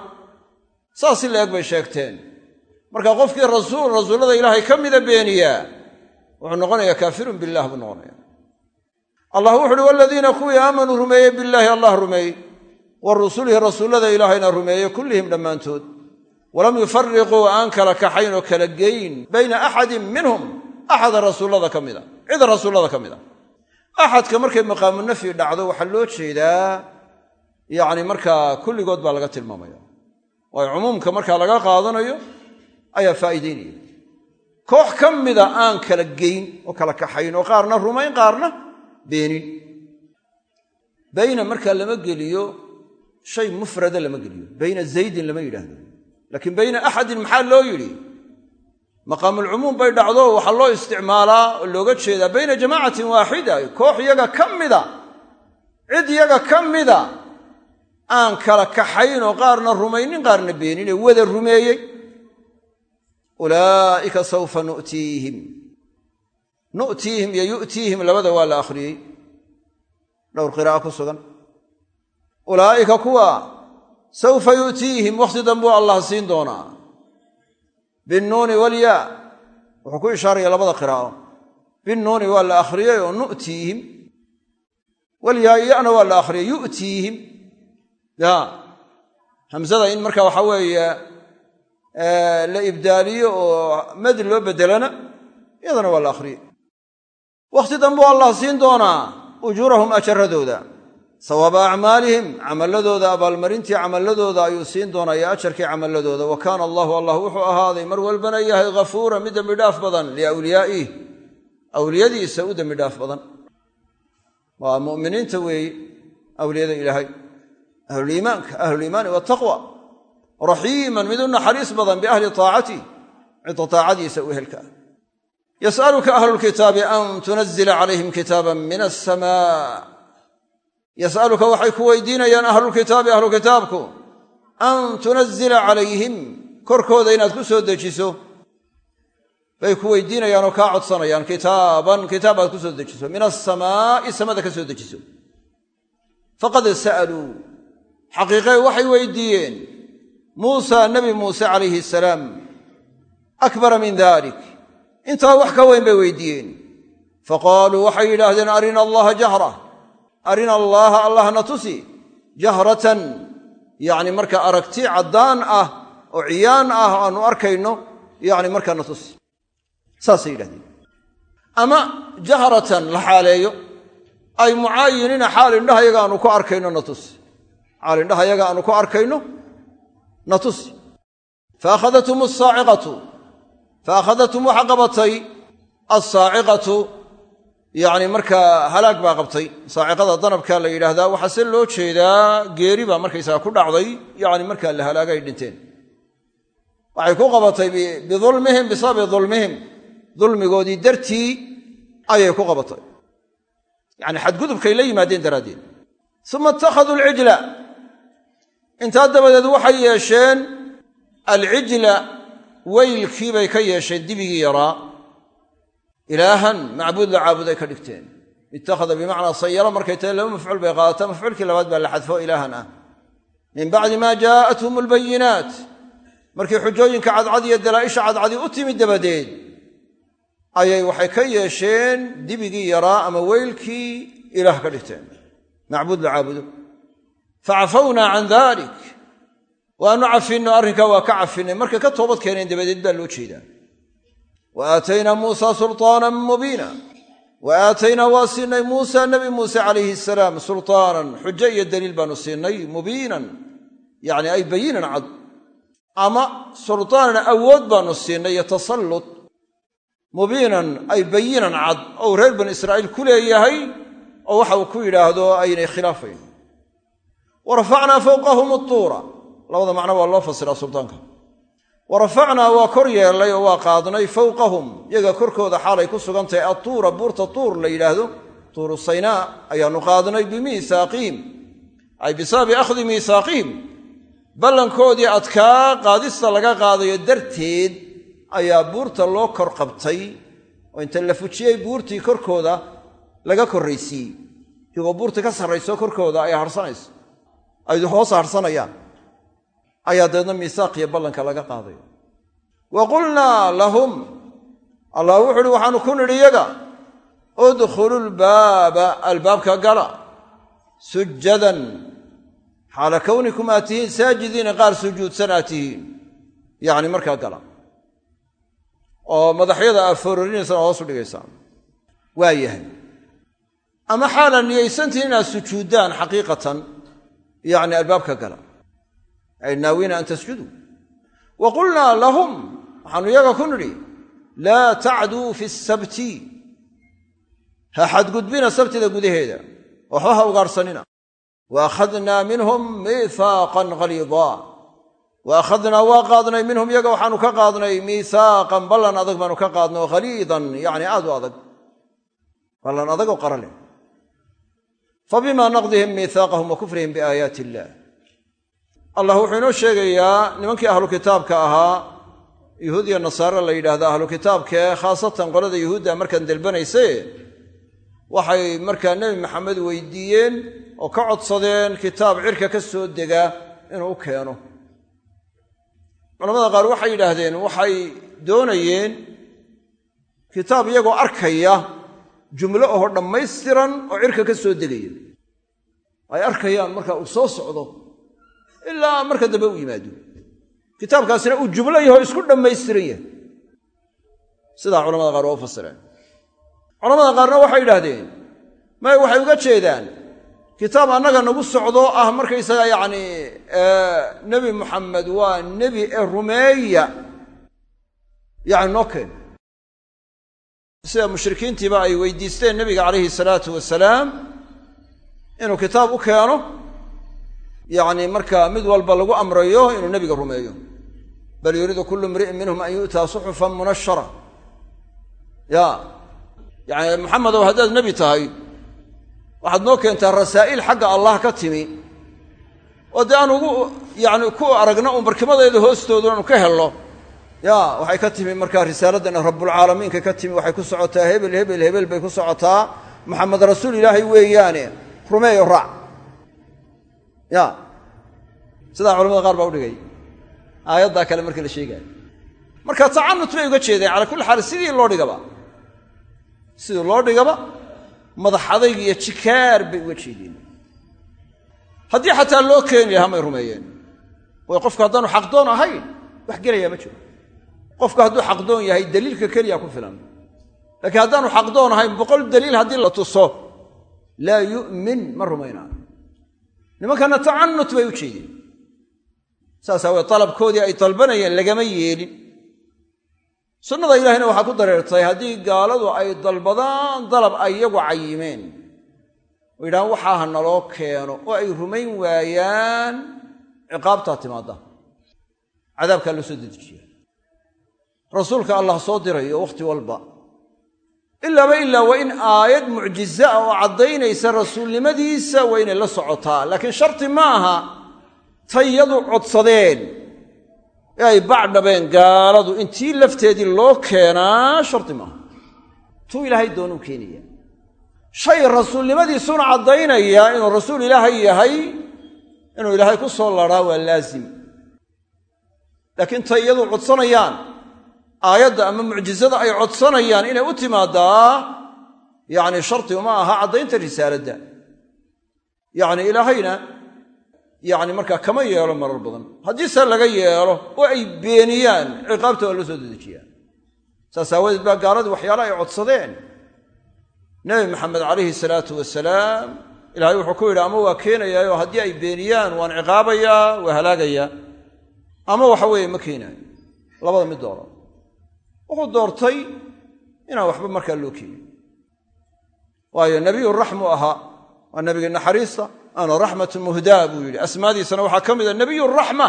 saas si la-eg bay sheegteen. Marka qofkii rasuul rasuullada ilaahay ka mida beeniyaa wuxuu noqonayaa kaafirun billah buu noqonaya allah wuxu uhi waladiina kuwii aamanuu rumeeyey billaahi allah rumeeyey wa rusulihi rasuullada ilaahayna rumeeyey kullihim dhammaantood. Walam yufariquu aan kala kaxayn oo kala geyn bayna axadin minhum axada rasuullada ka mida cid rasuullada ka mid a axadka markay maqaamu nafyi dhacdo waxaa loo jeedaa yacni markaa kulligood baa laga tilmaamaya. Waayo cumuumka markaa laga qaadanayo ayaa faa'iideynaya. Koox ka mida aan kala geyn oo kala kaxayn oo qaarna rumayn qaarna beenin bayna markaa lama geliyo shay mufrada lama geliyo. Bayna zaydin lama yidhaahdo. Laakiin bayna axadin maxaa loo yidhi? Maqaamulcumuum bay dhacdo waxaa loo isticmaalaa oo looga jeedaa bayna jamaacatin waaxida koox yaga ka mida cid yaga ka mida aan kala kaxayn oo qaarna rumaynin qaarna beenin ee wada rumeeyey. Ulaa'ika sawfa nu'tiihim nu'tiihim iyo yu'tiihim labada waa la akhriyey. Dhowr qiraa'a ku sugan. Ulaa'ika kuwa sawfa yu'tiihim wakhti dambuu allah siin doonaa. Binnuuni walyaa wuxuu ku ishaaraya labada qiraa'o binnuuni waa la akhriyey oo nu'tiihim. Walyaa iyana waa la akhriyey yu'tiihim. Ya. Hamsada in marka waxa weeye la ibdaaliyo oo madi loo bedelana iyadana waa la akhriyey wakhti dambuu allah siin doonaa ujuurahum ajaradooda sawaaba acmaalihim camalladooda abaalmarintii camalladooda ayuu siin doonaa iyo ajarkii camalladooda wa kaana allahu allah wuxuu ahaaday mar walbana yahay ghafuuran mid dembi dhaaf badan liawliyaa'ih awliyadiisa u dembi dhaaf badan. Waa mu'miniinta weeye awliyada ilaahay. Ahluliimaanka ahluliimaani wataqwa raxiiman mid u naxariis badan biahli taacatih cidda taacadiisa u ehelka yas'aluka ahlulkitaabi an tunazila calayhim kitaaban min asamaa yas'aluka waxay ku weydiinayaan ahlulkitaabi ahlu kitaabku an tunazila calayhim korkooda inaad ku soo dejiso bay ku weydiinayaan oo kaa codsanayaan kitaaban kitaab aad ku soo dejiso min asamaa'i samada ka soo dejiso faqad sa'aluu xaqiiqee waxay weydiiyeen muusa nebi muuse calayhi asalaam akbara min dalik intaa wax ka weyn bay weydiiyeen. Faqaaluu waxay yidhaahdeen arina allaha jahra. Arina allaaha allahna tusi. Jahratan. Yacni marka aragti caddaan ah oo ciyaan ah aanu arkayno yacni markaana tusi. Saasay yidhahdeen ama jahratan la xaaleeyo ay mucaayinina xaal indhahayaga aanu ku arkayno na tusi. Xaal indhahayaga aanu ku arkayno na tusi. Faakhadathm asaaciqatu faakhadathm waxa qabatay alsaaciqatu yacni markaa halaag baa qabtay saaciqada danabkaa la yidhaahdaa waxaa se loo jeedaa geeri baa markaysaga ku dhacday yacni markaa la halaaga ay dhinteen waxay ku qabatay bidulmihim bisababi dulmihim dulmigoodii dartii ayay ku qabatay yacni xadgudubkay la yimaadeen daraaddeed uma ittakhaduu alcijla intaa dabadeed waxay yeesheen alcijla weylkii bay ka yeesheen dibigii yaraa. Ilaahan macbuud la caabuday ka dhigteen. Ittakhada bimacnaa sayaro markay tahay laba mafcuul bay qaadataa. Mafcuulkii labaad baa la xadfo ilaahan ah. Min bacdi maa jaa'athum albayinaat markii xujooyinka cadcad iyo dalaa'isha cadcadi u timid dabadeed ayay waxay ka yeesheen dibigii yaraa ama weylkii ilaah ka dhigteen. Macbuud la caabudo. Facafawnaa can dalik waanu cafinno arrinkaa waa ka cafinay markay ka toobad keeneen dabadeed baa loo jeedaa. Wa aataynaa muusa sulaanan mubiina. Wa aataynaa waa siinay muusa nabi muuse calayhi salaam sulaanan xujo iyo daliil baanu siinay mubiinan. Yacni ay bayinan cad. Ama sulaanan awood baanu siinay iyo tasallut mubiinan ay bayinan cad ou reer banu israa'iil ku leeyahay oo waxa uu ku yidhaahdo aynay khilaafayn. Wa rafacnaa fowqahum utuura labada macno waa loo fasiraa sultaanka wa rafacnaa waa kor yeellay oo waa qaadnay fowqahum yaga korkooda xaalay ku sugan tahay atuura buurta tuur la yidhaahdo tuuru saynaa ayaannu qaadnay bimiisaaqiihim ay bisababi akhdi miisaaqihim. Ballankoodii adkaa qaadista laga qaadayo darteed ayaa buurta loo kor qabtay oo inta la fujiyey buurtii korkooda laga korraysiiyey iyagoo buurtii ka sarrayso korkooda ay harsanayso ay hoos harsanayaan ayaa dabeedna miisaaqiyo ballanka laga qaadaya wa qulnaa lahum allah wuxu uhi waxaanu ku nidhi iyaga udkhulu lbaaba albaabka gala sujadan xaala kownikum aad tihiin saajidiina qaar sujuudsan aad tihiin. Yacni markaa gala. Oo madaxyada aad foororinaysaan oo hoos dhigaysaan. Waa yahay. Ama xaala niyaysantihiin inaad sujuuddaan xaqiiqatan yacni albaabka gala ay naawiina an tasjuduu wa qulnaa lahum waxaanu iyaga ku nidhi laa tacduu fi sabti. Ha xadgudbina sabtida gudaheeda waxba ha ugaarsanina. Wa akhadnaa minhum miihaaqan haliidaa wa akhadnaa waa qaadnay minhum iyaga waxaanu ka qaadnay miihaaqan ballan adag baanu ka qaadnay oo khaliidan yacni aad u adag ballan adag oo qara leh naqdihim miihaaqahum wa kufrihim biaayaati illaah allah wuxuu inoo sheegayaa nimankii ahlu kitaabka ahaa yuhuud iyo nasaare la yidhaahda ahlu kitaabkae khaasatan qolada yuhuudda markaan delbanayse waxay markaa nebi maxamed weydiiyeen oo ka codsadeen kitaab cirka ka soo dega inuu u keeno. Culamada qaar waxay yidhaahdeen waxay doonayeen kitaab iyagoo arkaya jumlo oho dhammaystiran oo cirka ka soo degaya. Ay arkayaan marka uu soo socdo ilaa marka dambe u yimaado. Kitaabkaasina uu jumlo yaho isku dhammaystiran yahay. Sidaa culamada qaar waa u fasireen. Culamada qaarna waxay yidhaahdeen may waxay uga jeedaan kitaab annaga nagu socdo ah markaysaga yacni nebi muxamed waa nebi ee rumeeya. Yacni noo keen. Sida mushrikiintiiba ay weydiisteen nebiga calayhi salaatu wasalaam inuu kitaab u keeno yacni marka mid walba lagu amrayo inuu nebiga rumeeyo. Bal yuriidu kullu imri'in minhum an yu'taa suxufan munashara. Ya yacni maxamedow haddaad nebi tahay waxaad noo keentaa rasaa'il xagga allah ka timi. Oo dee aan ugu yacni ku aragno un barkimadeeda hoostoodu aanu ka helno. Ya waxay ka timi markaa risaaladdan rabbulcaalamiinka ka timi. Waxay ku socotaa hebel hebel hebel bay ku socotaa. Maxamed rasuul ilaahay weeyaane rumeeyo raac ya. Sidaa culamada qaar baa u dhigay. Aayaddaa kale marka la sheegaayo marka tacanut bay uga jeedeen calaa kulli xaal sidii loo dhigaba. Sidii loo dhigaba madax adayg iyo jikaar bay uga jeedeen. Haddii xataa loo keeni lahaa may rumeeyeen. Way qofku haddaanu xaqdoon ahayn wax gelayaa ma jiro. Qofku hadduu xaqdoon yahay daliilka keliya ku filan. Laakiin haddaanu xaqdoon ahayn boqol daliil haddii la tuso laa yu'min ma rumaynaayo nimankana tacanut bay u jeedeen saas aawoe dalabkoodii ay dalbanayeen lagama yeelin. Sunnada ilahina waxaa ku dareertay haddii gaaladu ay dalbadaan dalab ay iyagu cayimeen oo yidhahaan waxaa ha naloo keeno oo ay rumayn waayaan ciqaabtaa timaadda. Cadaabkaa loo soo dedejiya rasuulka allah soo dirayo wakhti walba ilaaba ilaa waa in aayad mucjize ah oo caddaynaysa rasuulnimadiisa waa inay la socotaa. Laakiin sharti ma aha tayadu codsadeen. Ee ay bacdhabeen gaaladu intii lafteedii loo keenaa shardi maaha tuu ilaahay doonuu keenaya. Shay rasuulnimadiisuna caddaynaya inuu rasuul ilaahay yahay inuu ilaahay ku soo laraa waa laazim. Laakiin tay iyadu codsanayaan aayadda ama mucjizada ay codsanayaan inay u timaadaa yacni shardi uma aha caddaynta risaaladda yacni ilaahayna yacni markaa kama yeelo marar badan. Haddiise laga yeelo oo ay beeniyaan ciqaabta waa loo soo dedejiyaan. Saas aawadeed baa gaaladii waxyaala ay codsadeen. Nebi maxamed calayhi salaatu wasalaam ilaahay wuxuu ku yidhi ama waa keenayaayoo haddii ay beeniyaan waan ciqaabayaa waa halaagayaa ama waxa weeye ma keenaayo labada mid dooro wuxuu doortay inaan waxba markaa loo keenin. Waayo nebiyu raxmu ahaa waa nebigii naxariista ana raxmatun muhdaa buu yidhi. Asmaadiisana waxaa ka mid a nebiyu raxma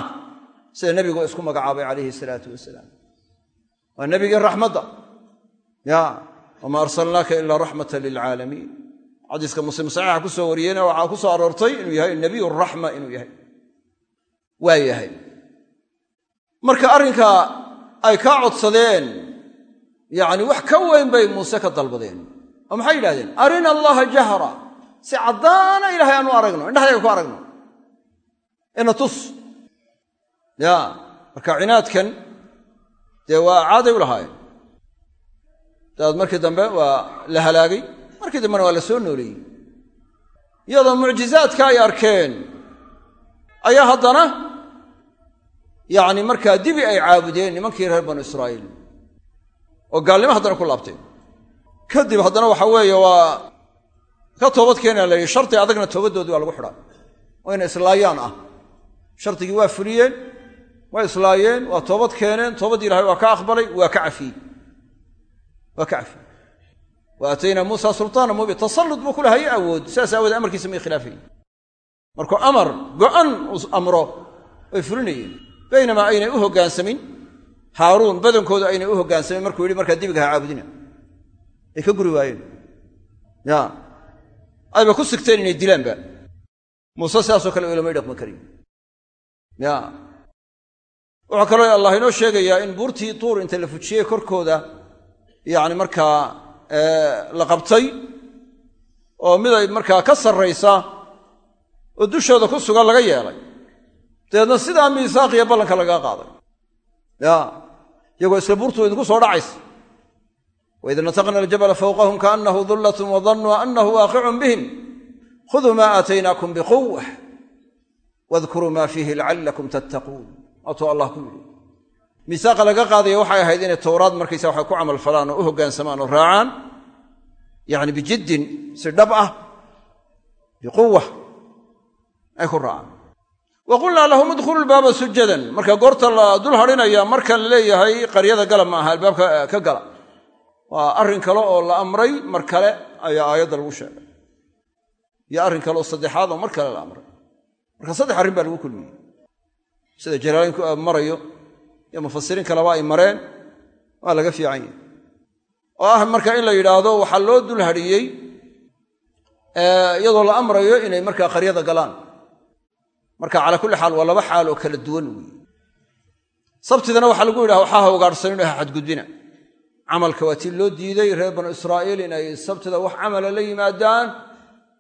sida nebigu isku magacaabay calayhi salaatu wasalaam. Waa nebigii raxmadda. Ya wamaa arsalnaaka ilaa raxmatan lilcaalamiin xadiiska muslim saxiixa ku soo wariyeyna waxaa ku soo aroortay inuu yahay nebiyu raxma inuu yahay. Waa yahay. Marka arrinka ay kaa codsadeen. Yacni wax ka weyn bay muuse ka dalbadeen. Oo maxay yidhahdeen arina allaha jahra. Si caddaana ilaahay aanu aragno indhaxdaga ku aragno. Ina tus. Ya marka cinaadkan dee waa caaday u lahaayeen. Daad markii dambe waa la halaagay markii dambena waa la soo nooleeyey iyadoo mucjizaadka ay arkeen ayaa haddana yacni markaa dibi ay caabudeen nimankii reer banu israa'iil. Oo gaalnimo haddana ku laabteen. Kadib haddana waxa weeye waa ka toobad keenaa la yidhi adagna toobaddoodii waa lagu xidhaa. Oo ina islaayaan ah. Shardigii waa fuliyeen waa islaayeen waa toobad keeneen toobaddii ilahay waa ka aqbalay waa ka cafiyey. Waa ka cafiyey. Wa aataynaa muusa sultaana mubiin tasallud buu ku lahaye awood. Sidaas aawoodee amarkiisa may khilaafayin markuu amar go'an uu amro way fulinayeen baynamaa aynay u hoggaansamin haaruun badankooda aynay u hoggaansamin markuu yidhi markaa dibiga ha caabudina. Ay ka guri waayeen. Ya. Ayba ku sigteen inay dilaanba muuse sidaasoo kale ulamay dhaqmi karin. Ya. Wuxuu kaloo allah inoo sheegayaa in buurtii tuur inta la fujiyey korkooda yacni markaa la qabtay oo mid ay markaa ka sarraysa oo dushooda ku sugan laga yeelay dabeedna sidaa miisaaqiya ballanka lagaa qaaday. Ya iyagoo isla buurtu idinku soo dhacaysa. Waid nataqna aljabala fawqahum kaanahu dullatun wadannuu anahu waaqicun bihim. Khuduu maa aataynaakum biquwa wadkuruu maa fiihi lacallakum tattaquun waatuu allah ku yidhi. Miisaaqa laga qaadaya waxay ahayd inay towraad markaysa waxay ku camal falaan oo u hoggaansamaan oo raacaan. Yacni bijiddin si dhab ah biquwa ay ku raacaan wa qulnaa lahum idkhulu lbaaba sujadan marka goorta la dul hadhinaya marka la leeyahay qaryada gala ma aha albaabka ka gala waa arrin kale oo la amray mar kale ayaa aayadda lagu sheegay iyo arrin kale oo saddexaad oo mar kale la amray marka saddex arrin baa lagu kulmiyey sida jalaalaynku marayo iyo mufasiriin kaleba ay mareen waa laga fiican yahay oo ah marka waxaa loo dul la amrayo inay markaa qaryada galaan marka calaa kulli xaal waa laba xaal oo kala duwan weeye. Sabtidana waxaa lagu yidhaha waxaa ha ugaadhsanin ha xadgudbina. Camalka waa tii loo diiday reer banu israa'iil inay sabtida wax camala la yimaadaan.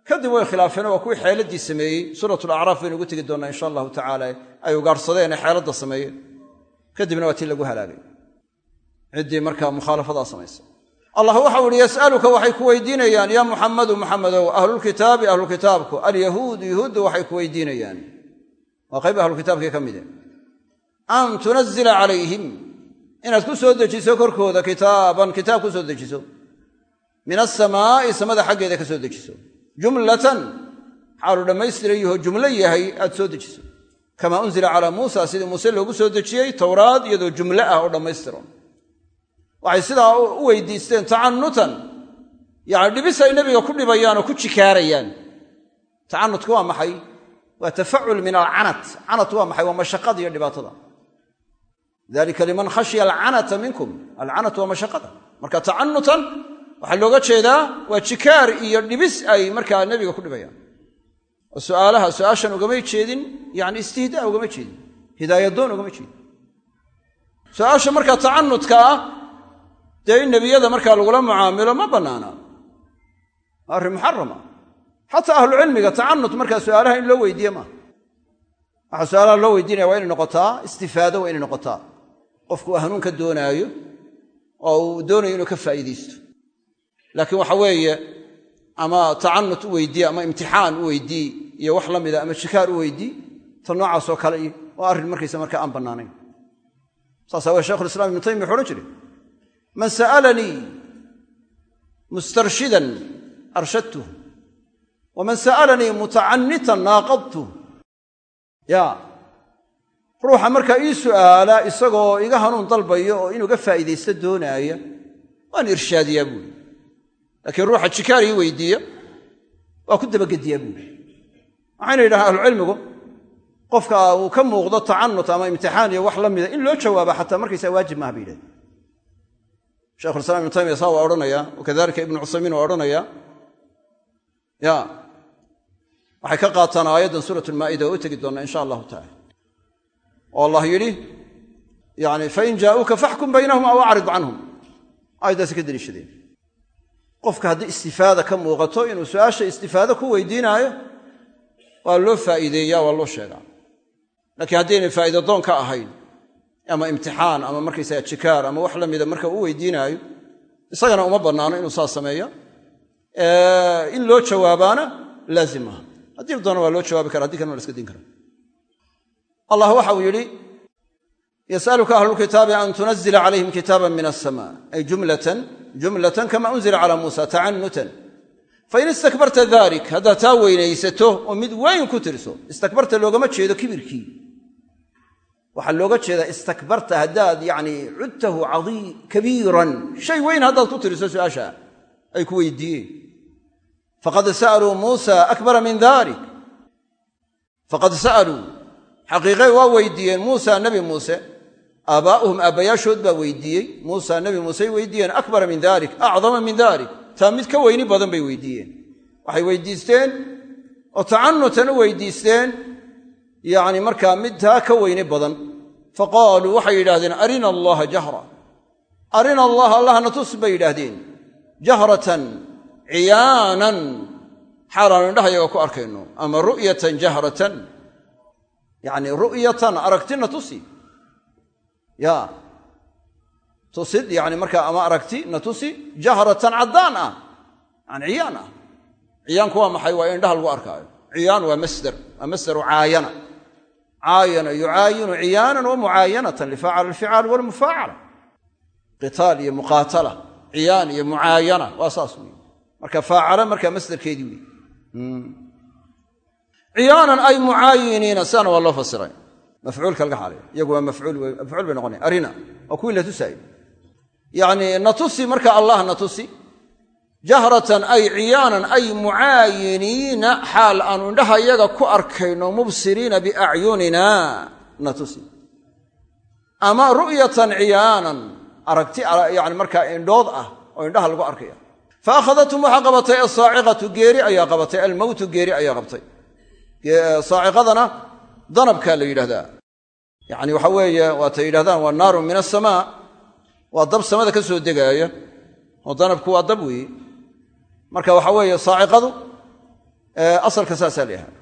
Kadib way khilaafeen waa kuwii xeeladdii sameeyey. Suuratulacraaf baynu ugu tegi doonnaa insha allahu tacaala ay ugaadhsadeen ee xeeladda sameeyeen. Kadibna waa tii lagu halaagay. Ciddii markaa mukhaalafadaa samaysa allah waxau ihi yas'aluka waxay ku weydiinayaan yaa muxamadu muxamedow ahlulkitaabi ahlukitaabku alyahuudu yuhuuddu waxay ku weydiinayaan waa qayb ahlukitaabkii ka mide an tunazila calayhim. Inaad ku soo dejiso korkooda kitaaban kitaab ku soo dejiso. Min asamaa'i samada xaggeeda ka soo dejiso. Jumlatan xaalu dhammaystiran yaho jumlo yahay aad soo dejiso. Kamaa unzila calaa muusa sidii muuse loogu soo dejiyey towraad iyadoo jumlo ah oo dhammaystiran waxay sidaa u weydiisteen tacanutan yacni dhibis ay nebiga ku dhibayaan oo ku jikaarayaan. Tacanutku waa maxay waa tafacul min alcanat. Canat waa maxay? Waa mashaqada iyo dhibaatada. Dalika liman khashya alcanata minkum. Alcanat waa mashaqada. Marka tacanutan waxaa looga jeedaa waa jikaar iyo dhibis ay markaa nebiga ku dhibayaan. Oo su'aalaha su'aashan ugamay jeedin yani istihdaa ugama jeedin hidaayadoon ugama jeedin. Su'aasha markaa tacanutka ah dee in nebiyada markaa lagula mucaamilo ma bannaana. Arrin muxarama xataa ahlucilmiga tacanut markaa su'aalaha in loo weydiiye maaha waxaa su'aalaha loo weydiinaya waa inay noqotaa istifaado waa inay noqotaa. Qofku uu hanuun ka doonaayo oo uu doonayo inuu ka faa'iidaysto. Laakiin waxa weeye ama tacanut u weydii ama imtixaan u weydii iyo wax la mida ama shikaar u weydii ta noocaasoo kale waa arrin markaysa markaa aan bannaanayn. Saas awee shekhulislaam ibnu taymiya wuxu odhan jiray man sa'alanii mustarshidan arshadtuh waman sa'alanii mutacanitan naaqadtuh ya ruuxa markaa ii su'aala isagoo iga hanuun dalbayo oo inuu ga faa'iidaysto doonaaya waan irshaadiyaa buuri laakiin ruuxa jikaar ii weydiiya waa ku dabagediyaa buuri waxayna yidhahaan ahlucilmigu qofka uu ka muuqdo tacanut ama imtixaan iyo wax la mida in loo jawaaba xataa markaysaa waajib maaha bay yidhahdeen shekhulislam ibnu taymiya saa waa odhanaya wakadalika ibnu cuthaymiin waa waxay ka qaataan aayaddan suurat lmaa'ida oo u tegi doonnaa insha allahu tacala oo allah yidhi yani fain jaa'uuka faxkum baynahum aw acrid canhum. Aayaddaasi ka deliishadeen. Qofka haddii istifaada ka muuqato inuu su'aasha istifaado ku weydiinaayo waa loo faa'iideeyaa waa loo sheegaa. Laakiin haddaynay faa'iida doon ka ahayn ama imtixaan ama markaysaga jikaar ama wax la mida marka u weydiinaayo isagana uma bannaano inuu saas sameeya in loo jawaabaana laazim maaha haddii doona waa loo jawaabi kara haddi kalena la iska din kara allah waxa uu yidhi yasaluka ahlulkitaabi an tunazila calayhim kitaaban min asama ay jumlatan jumlatan kama unzila cala muusa tacanutan fain istakbarta dalik haddaad taa weynaysato oo mid weyn ku tirso istakbarta loogama jeedo kibirkii. Waxaa looga jeedaa istakbarta haddaad yani cudtahu kabiiran. Shay weyn haddaad ku tiriso su'aasha ay ku weydiiyeen faqad sa'aluu muusa akbara min dalik faqad sa'aluu xaqiiqe waa weydiiyeen muusa nebi muuse aabaa'uhum aabbayaashood baa weydiiyey muusa nebi muusey weydiiyeen akbara min dalik acdama min dalik taa mid ka weyni badan bay weydiiyeen waxay weydiisteen oo tacanutan u weydiisteen yacni markaa mid taa ka weyni badan faqaaluu waxay yidhahdeen arina allaha jahra arina allaha allahna tus bay yidhaahdeen ciyaanan. Xaalaanu indhahayaga ku arkayno. Ama ru'yatan jahratan. Yacni ru'yatan aragtina tusi. Ya. Tusid yani markaa ama aragti na tusi jahratan caddaan ah. Yani ciyaan ah. Ciyaanku waa maxay? Waa in indhaha lagu arkaayo. Ciyaan waa masder waa caayana. Caayana yucaayinu ciyaanan wa mucaayanatan lifaacala alficaal walmufaacala qitaal iyo muqaatala. Ciyaan iyo mucaayana. Waa saas wey marka faacala markaa masderkeedii wey ciyaanan ay mucaayiniina sidaana waa loo fasiray. Mafcuulka laga xaalay iyagu waa mafcuul bay noqonaya. Arina waa kuwii la tusaayo yacni natusi marka allah natusi jahratan ay ciyaanan ay mucaayiniina xaal aanu indhaha iyaga ku arkayno mubsiriina biacyunina natusi ama ru'yatan ciyaanan aragti yani markaa indhood ah oo indhaha lagu arkaya fa akhadathum waxaa qabatay asaaciqatu geeri ayaa qabatay almowtu geeri ayaa qabtay saaciqadana danabkaa la yidhahdaa yacni waxa weeye waatay yidhahdaan waa naarun min asamaa waa dab samada ka soo degaaya oo danabku waa dab weeye marka waxa weeye saaciqadu asalka saasaa la yahaa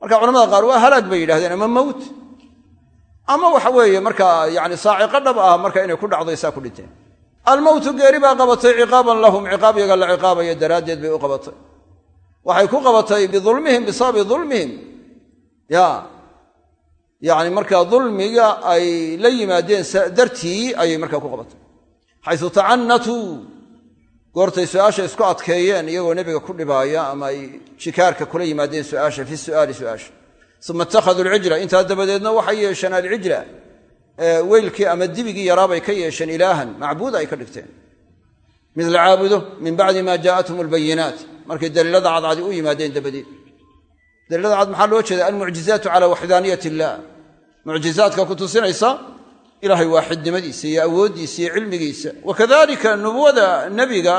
marka culamada qaar waa halaag bay yidhahdeen ama mowt ama waxa weeye markaa yani saaciqo dhab ah marka inay ku dhacday saa ku dhinteen almowtu geeri baa qabatay ciqaaban lahum. Ciqaab yaga la ciqaabaya daraaddeed bay u qabatay. Waxay ku qabatay bidulmihim bisababi dulmihim. Ya yacni markaa dulmiga ay la yimaadeen dartii ayay markaa ku qabatay. Xaysu tacanatuu goortay su'aasha isku adkeeyeen iyagoo nebiga ku dhibaaya ama ay jikaarka kula yimaadeen su'aasha fi su'aali su'aasha. Uma ittakhaduu alcijla intaa dabadeedna waxay yeesheen alcijla weylkii ama dibigii yaraabay ka yeesheen ilaahan macbuud ay ka dhigteen. Mid la caabudo min bacdi ma jaa'athum albayinaat markay daliilada cadcadi u yimaadeen dabadeed. Daliilada cad maxaa loo jeeda almucjizaatu cala waxdaaniyat illah mucjizaadka ku tusinaysa ilaahay waaxidnimadiisa iyo awooddiisa iyo cilmigiisa. Wakadalika nubuwada nebiga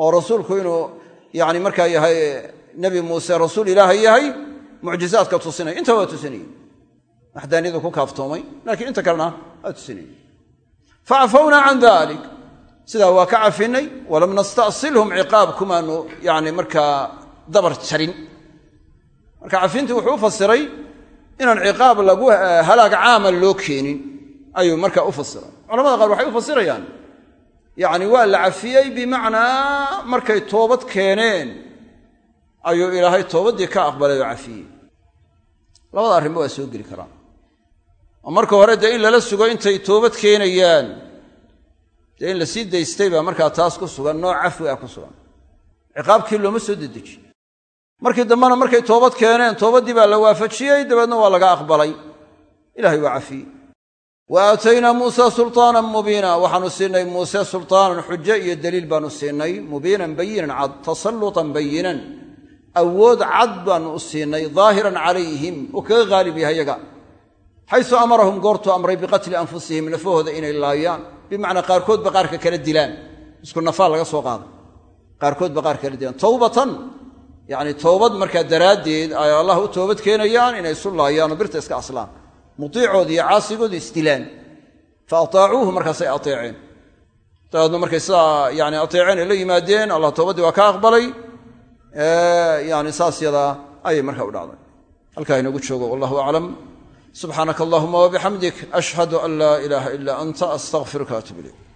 oo rasuulku inuu yani markaa yahay nebi muuse rasuul ilaahay yahay mucjizaadka tusinaya. Inta waa tusinaya waxdaaniyadu ku kaaftoomay laakiin inta kalena waa tusinaya facafawna can dalik sidaa waa ka cafinay walam nasta'silhum ciqaab kumaanu yani markaa dabar jarin. Marka cafintii wuxuu fasiray inaan ciqaab lagu halaag caama loo keenin ayuu marka u fasiray. Culamada qaar waxay u fasirayaan yacni waa la cafiyey bimacnaa markay toobad keeneen ayuu ilaahay toobaddii ka aqbalay oo cafiyey. Labada arrinba waa soo geli karaan oo marka hore dee in lala sugo intay toobad keenayaan. Dee in la sii daystay baa markaa taas ku sugan nooc cafwi ah ku sugan. Ciqaabkii looma soo dedejiy markii dambena markay toobad keeneen toobaddii baa la waafajiyey dabeedna waa laga aqbalay. Ilahay waa cafiyey wa aataynaa muusa sultaanan mubiina. Waxaanu siinay muuse sultaanan xujo iyo daliil baanu siinay mubiinan bayinan cad tasallutan bayinan. Awood cad baanu u siinay daahiran calayhim. Uu kaga haalib yahay xaysu amarahum goortuu amray biqatli anfusihim nafahooda inay laayaan. Bimacnaa qaarkoodba qaarka kala dilaan. Isku nafaa laga soo qaaday qaarkoodba qaar kala dilaan. Towbatan yacni toobad markaa daraaddeed ay allah u toobad keenayaan inay isu laayaanoo birta iska aslaan. Mutiicoodi iyo caasigooda isdilaan fa ataacuuhu markaasay ateeceen. Dabeedna markay sidaa yani ateeceen ay la yimaadeen allah toobaddii waa ka aqbalay. Yani saas yadaa ayay markaa u dhacday. Halkaa inoogu joogo wallahu aclam subxaanaka allahuma wabixamdik ashhadu an laa ilaaha ilaa anta astaqfiruka atub ilayk